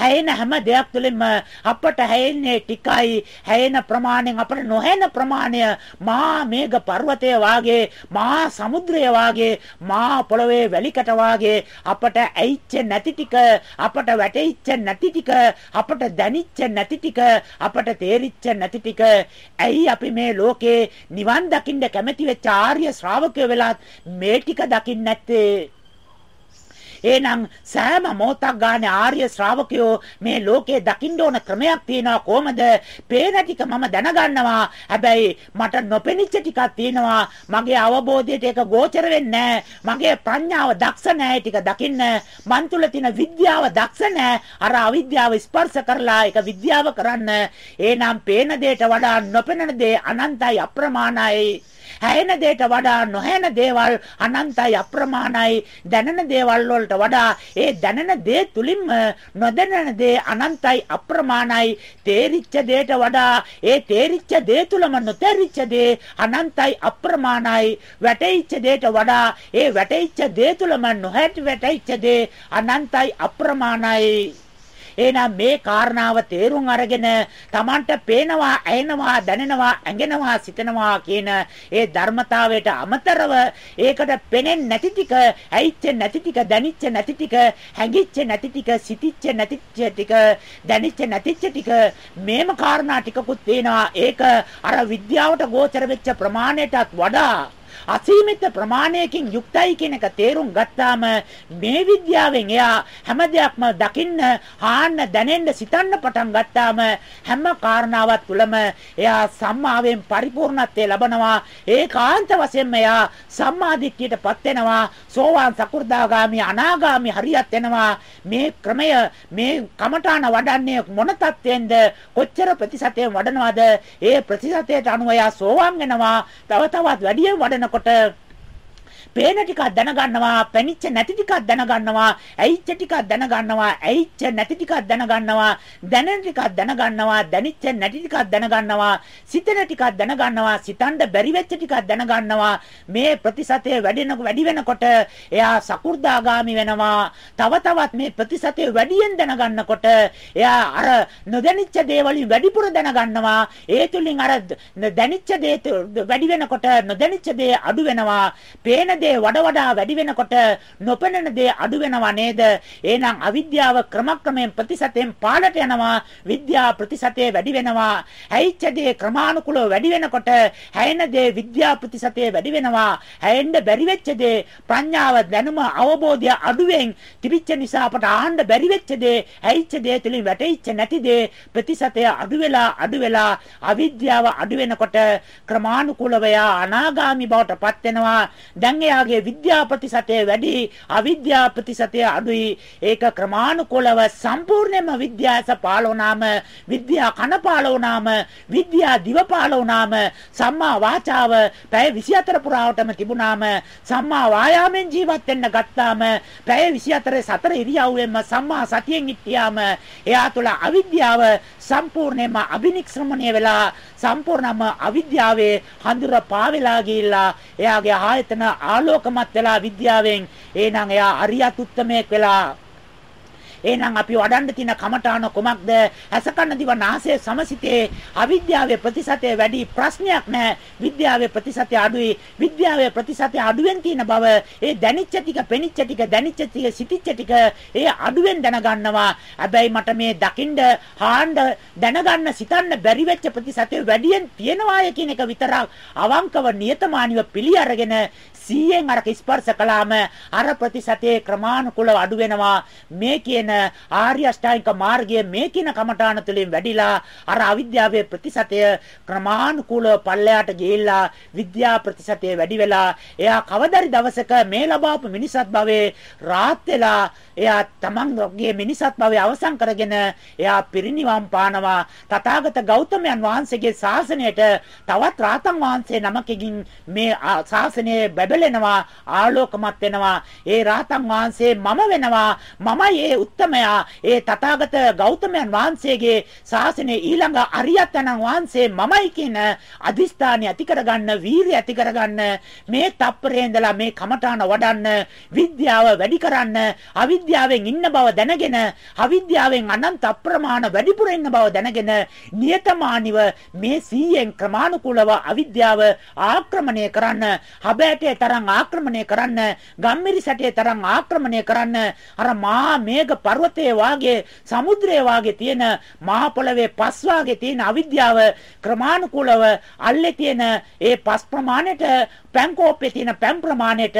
හැයෙන හැම දෙයක් තුළින්ම අපට හැයෙන්නේ ටිකයි. හැයෙන ප්‍රමාණයෙන් අපට නොහැන ප්‍රමාණය මහා මේඝ පර්වතය වාගේ මහා සමුද්‍රය වාගේ මහා පොළවේ වැලිකට වාගේ අපට ඇයිච්ච නැති ටික අපට වැටෙච්ච නැති ටික අපට දැනිච්ච නැති ටික අපට තේරිච්ච නැති ටික. ඇයි අපි මේ ලෝකේ නිවන් දකින්න කැමති වෙච්ච ආර්ය ශ්‍රාවකයෝ වෙලත් මේ ටික දකින්න නැත්තේ? එහෙනම් සෑම මොහොතක් ගන්න ආර්ය ශ්‍රාවකයෝ මේ ලෝකේ දකින්න ඕන ක්‍රමයක් තියෙනවා කොහමද? පේන ටික මම දැනගන්නවා. හැබැයි මට නොපෙනිච්ච ටිකක් තියෙනවා. මගේ අවබෝධයට ඒක ගෝචර වෙන්නේ මගේ ප්‍රඥාව දක්ෂ නැහැ ටික දකින්න. මන් තුල තියෙන විද්‍යාව දක්ෂ නැහැ. අර අවිද්‍යාව ස්පර්ශ කරලා ඒක විද්‍යාව කරන්න. එහෙනම් පේන දෙයට වඩා නොපෙනෙන දේ අනන්තයි අප්‍රමාණයි. හැයෙන දෙයට වඩා නොහැන දේවල් අනන්තයි අප්‍රමාණයි. දැනෙන දේවල් වලට වඩා ඒ දැනෙන දේ තුලින්ම නොදැනෙන දේ අනන්තයි අප්‍රමාණයි. තේරිච්ච දෙයට වඩා ඒ තේරිච්ච දේ තුලම නොතේරිච්ච දේ අනන්තයි අප්‍රමාණයි. වැටෙච්ච දෙයට වඩා ඒ වැටෙච්ච දේ තුලම නොහැටි වැටෙච්ච දේ අනන්තයි අප්‍රමාණයි. එහෙනම් මේ කාරණාව තේරුම් අරගෙන Tamanට පේනවා, ඇහෙනවා, දැනෙනවා, ඇඟෙනවා, සිතනවා කියන ඒ ධර්මතාවයට අමතරව ඒකට පෙනෙන්නේ නැති ටික, ඇයිච්ච නැති ටික, දැනිච්ච නැති ටික, හැඟිච්ච නැති ටික, සිතිච්ච නැතිච්ච ටික, දැනිච්ච නැතිච්ච ටික මේම කාරණා ටිකකුත් තියෙනවා. ඒක අර විද්‍යාවට ගෝචර වෙච්ච ප්‍රමාණයටත් වඩා අසීමිත ප්‍රමාණයකින් යුක්තයි කියන එක තේරුම් ගත්තාම මේ විද්‍යාවෙන් එයා හැම දෙයක්ම දකින්න, හාන්න, දැනෙන්න, සිතන්න පටන් ගත්තාම හැම කාරණාවක් තුළම එයා සම්මාවෙන් පරිපූර්ණත්වය ලබනවා. ඒකාන්ත වශයෙන්ම එයා සම්මාදිට්ඨියටපත් වෙනවා. සෝවාන් සකු르දාගාමි අනාගාමි හරියත් වෙනවා. මේ ක්‍රමය මේ කමඨාන වඩන්නේ මොන තත්ත්වෙන්ද කොච්චර ප්‍රතිශතයෙන් වඩනවද? ඒ ප්‍රතිශතයට අනුව එයා සෝවාන් වෙනවා. තව තවත් වැඩි වඩනකොට එතකොට පේන ටිකක් දැනගන්නවා, පැනිච්ච නැති ටිකක් දැනගන්නවා, ඇයිච්ච ටිකක් දැනගන්නවා, ඇයිච්ච නැති ටිකක් දැනගන්නවා, දැනෙන ටිකක් දැනගන්නවා, දැනිච්ච නැති ටිකක් දැනගන්නවා, සිතෙන ටිකක් දැනගන්නවා, සිතන්න බැරි වෙච්ච ටිකක් දැනගන්නවා. මේ ප්‍රතිශතය වැඩි වැඩි වෙනකොට එයා සකු르දාගාමි වෙනවා. තව තවත් මේ ප්‍රතිශතය වැඩියෙන් දැනගන්නකොට එයා අර නොදැනිච්ච දේවලින් වැඩිපුර දැනගන්නවා. ඒ තුලින් අර දැනිච්ච දේ වැඩි වෙනකොට නොදැනිච්ච දේ අඩු වෙනවා. පේන පේන දේ වඩ වඩා වැඩි වෙනකොට නොපෙනෙන දේ අඩු වෙනවා නේද? එහෙනම් අවිද්‍යාව ක්‍රමක්‍රමයෙන් ප්‍රතිශතයෙන් පාලට යනවා. විද්‍යා ප්‍රතිශතය වැඩි වෙනවා. හැයිච්ච දේ ක්‍රමානුකූලව වැඩි වෙනකොට හැයෙන දේ විද්‍යා ප්‍රතිශතය වැඩි වෙනවා. හැයෙන්න බැරි වෙච්ච දේ ප්‍රඥාව දැනුම අවබෝධය අඩුවෙන් තිබිච්ච නිසා අපට ආහන්න බැරි වෙච්ච දේ හැයිච්ච දේ තුලින් වැටෙච්ච නැති දේ ප්‍රතිශතය අඩු වෙලා අඩු වෙලා අවිද්‍යාව අඩු වෙනකොට ක්‍රමානුකූලව අනාගාමි බවට පත් වෙනවා. දැන් එයාගේ විද්‍යා ප්‍රතිශතය වැඩි, අවිද්‍යා ප්‍රතිශතය අඩුයි. ඒක ක්‍රමානුකූලව සම්පූර්ණයෙන්ම විද්‍යාස පාලවනාම, විද්‍යා කන පාලවනාම, විද්‍යා දිව පාලවනාම, සම්මා වාචාව පැය 24 පුරාවටම තිබුණාම, සම්මා වායාමෙන් ජීවත් වෙන්න ගත්තාම, පැය 24 සතර ඉරියව්වෙන්ම සම්මා සතියෙන් හිටියාම, එයා තුළ අවිද්‍යාව සම්පූර්ණයෙන්ම අබිනික්ෂ්ක්‍රමණය වෙලා සම්පූර්ණම අවිද්‍යාවේ හඳුර පාවෙලා ගිහිල්ලා එයාගේ ආයතන ආලෝකමත් වෙලා විද්‍යාවෙන් එහෙනම් එයා අරියත් උත්තමයෙක් වෙලා එහෙනම් අපි වඩන්න තියෙන කමඨාන කොමක්ද? ඇසකන දිව නාසය සමසිතේ අවිද්‍යාවේ ප්‍රතිශතය වැඩි ප්‍රශ්නයක් නැහැ. විද්‍යාවේ ප්‍රතිශතය අඩුයි. විද්‍යාවේ ප්‍රතිශතය අඩුවෙන් තියෙන බව ඒ දැනිච්ච ටික, පෙනිච්ච ටික, දැනිච්ච ටික, සිටිච්ච ටික ඒ අඩුවෙන් දැනගන්නවා. හැබැයි මට මේ දකින්ද, හාන්න, දැනගන්න, සිතන්න බැරි වෙච්ච ප්‍රතිශතය වැඩියෙන් තියෙනවාය කියන එක විතරක් අවංකව නියතමානීව පිළි අරගෙන 100න් අර ස්පර්ශ කළාම අර ප්‍රතිශතයේ ක්‍රමානුකූලව අඩු වෙනවා. මේ කියන කියන ආර්ය අෂ්ටාංගික මාර්ගයේ මේ කියන කමඨාන තුළින් වැඩිලා අර අවිද්‍යාවේ ප්‍රතිශතය ක්‍රමානුකූලව පල්ලයට ගිහිල්ලා විද්‍යා ප්‍රතිශතය වැඩි වෙලා එයා කවදාරි දවසක මේ ලබාපු මිනිසත් භවයේ රාත් වෙලා එයා තමන්ගේ මිනිසත් භවය අවසන් කරගෙන එයා පිරිනිවන් පානවා තථාගත ගෞතමයන් වහන්සේගේ ශාසනයට තවත් රාතන් වහන්සේ නමකකින් මේ ශාසනය බැබලෙනවා ආලෝකමත් වෙනවා. ඒ රාතන් වහන්සේ මම වෙනවා. මමයි ඒ උත්තමයා. ඒ තථාගත ගෞතමයන් වහන්සේගේ ශාසනයේ ඊළඟ අරියතනන් වහන්සේ මමයි කියන අදිස්ථානය ඇති කරගන්න වීරිය ඇති කරගන්න මේ තප්පරේ ඉඳලා මේ කමඨාන වඩන්න විද්‍යාව වැඩි කරන්න අවිද්‍යාවෙන් ඉන්න බව දැනගෙන අවිද්‍යාවෙන් අනන්ත අප්‍රමාණ වැඩිපුර ඉන්න බව දැනගෙන නියතමානිව මේ 100න් ක්‍රමානුකූලව අවිද්‍යාව ආක්‍රමණය කරන්න හබෑටේ තරම් ආක්‍රමණය කරන්න ගම්මිරි සැටේ තරම් ආක්‍රමණය කරන්න. අර මහා මේඝ පර්වතයේ වාගේ සමුද්‍රයේ වාගේ තියෙන මහ පොළවේ පස් වාගේ තියෙන අවිද්‍යාව ක්‍රමානුකූලව අල්ලේ තියෙන ඒ පස් ප්‍රමාණයට පැන් කෝප්පේ තියෙන පැන් ප්‍රමාණයට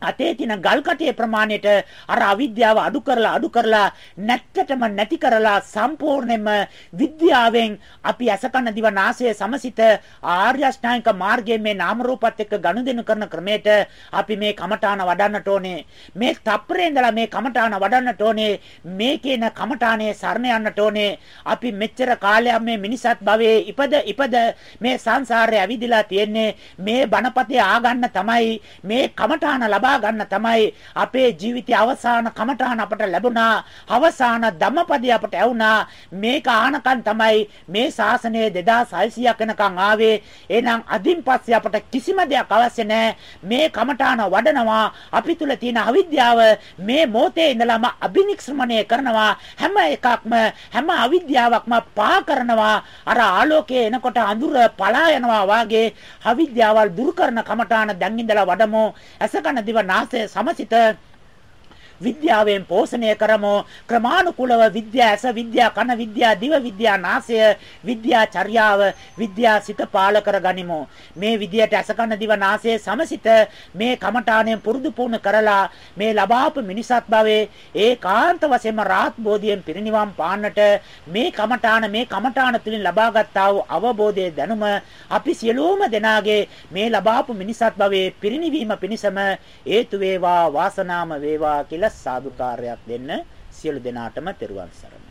අතේ තියෙන ගල් කටේ ප්‍රමාණයට අර අවිද්‍යාව අඩු කරලා අඩු කරලා නැත්තටම නැති කරලා සම්පූර්ණයෙන්ම විද්‍යාවෙන් අපි අසකන දිව නාසය සමසිත ආර්ය අෂ්ටාංගික මාර්ගයේ මේ නාම රූපات එක්ක ගනුදෙනු කරන ක්‍රමයට අපි මේ කමඨාන වඩන්නට ඕනේ. මේ තප්පරේ ඉඳලා මේ කමඨාන වඩන්නට ඕනේ. මේ කියන කමඨානේ සරණ යන්නට ඕනේ. අපි මෙච්චර කාලයක් මේ මිනිසත් භවයේ ඉපද ඉපද මේ සංසාරේ ඇවිදිලා තියෙන්නේ. මේ බණපතේ ආගන්න තමයි මේ කමඨාන ලබා ලබා ගන්න තමයි අපේ ජීවිතයේ අවසාන කමඨාන අපට ලැබුණා. අවසාන ධම්මපදේ අපට ඇවුනා. මේක ආනකන් තමයි මේ ශාසනය 2600ක් වෙනකන් ආවේ. එහෙනම් අදින් පස්සේ අපට කිසිම දෙයක් අවශ්‍ය නැහැ. මේ කමඨාන වඩනවා. අපි තුල තියෙන අවිද්‍යාව මේ මොහොතේ ඉඳලාම අබිනික්ෂ්මණය කරනවා. හැම එකක්ම හැම අවිද්‍යාවක්ම පා කරනවා. අර ආලෝකයේ එනකොට අඳුර පලා යනවා වාගේ අවිද්‍යාවල් දුරු කරන කමඨාන දැන් ඉඳලා වඩමු. අසකන දිව නාසය සමසිත විද්‍යාවෙන් පෝෂණය කරමු. ක්‍රමානුකූලව විද්‍යා ඇස විද්‍යා කන විද්‍යා දිව විද්‍යා නාසය විද්‍යා චර්යාව විද්‍යා සිත පාල කරගනිමු. මේ විදියට ඇස කන දිව නාසය සමසිත මේ කමඨාණයෙන් පුරුදු පුහුණු කරලා මේ ලබාපු මිනිසත් භවයේ ඒකාන්ත වශයෙන්ම රාත් බෝධියෙන් පිරිනිවන් පාන්නට මේ කමඨාන මේ කමඨාන තුලින් ලබාගත්තා වූ අවබෝධයේ දැනුම අපි සියලුම දෙනාගේ මේ ලබාපු මිනිසත් භවයේ පිරිනිවීම පිණිසම හේතු වේවා වාසනාම වේවා කියලා සාදුකාරයක් දෙන්න සියලු දෙනාටම තෙරුවන් සරණයි.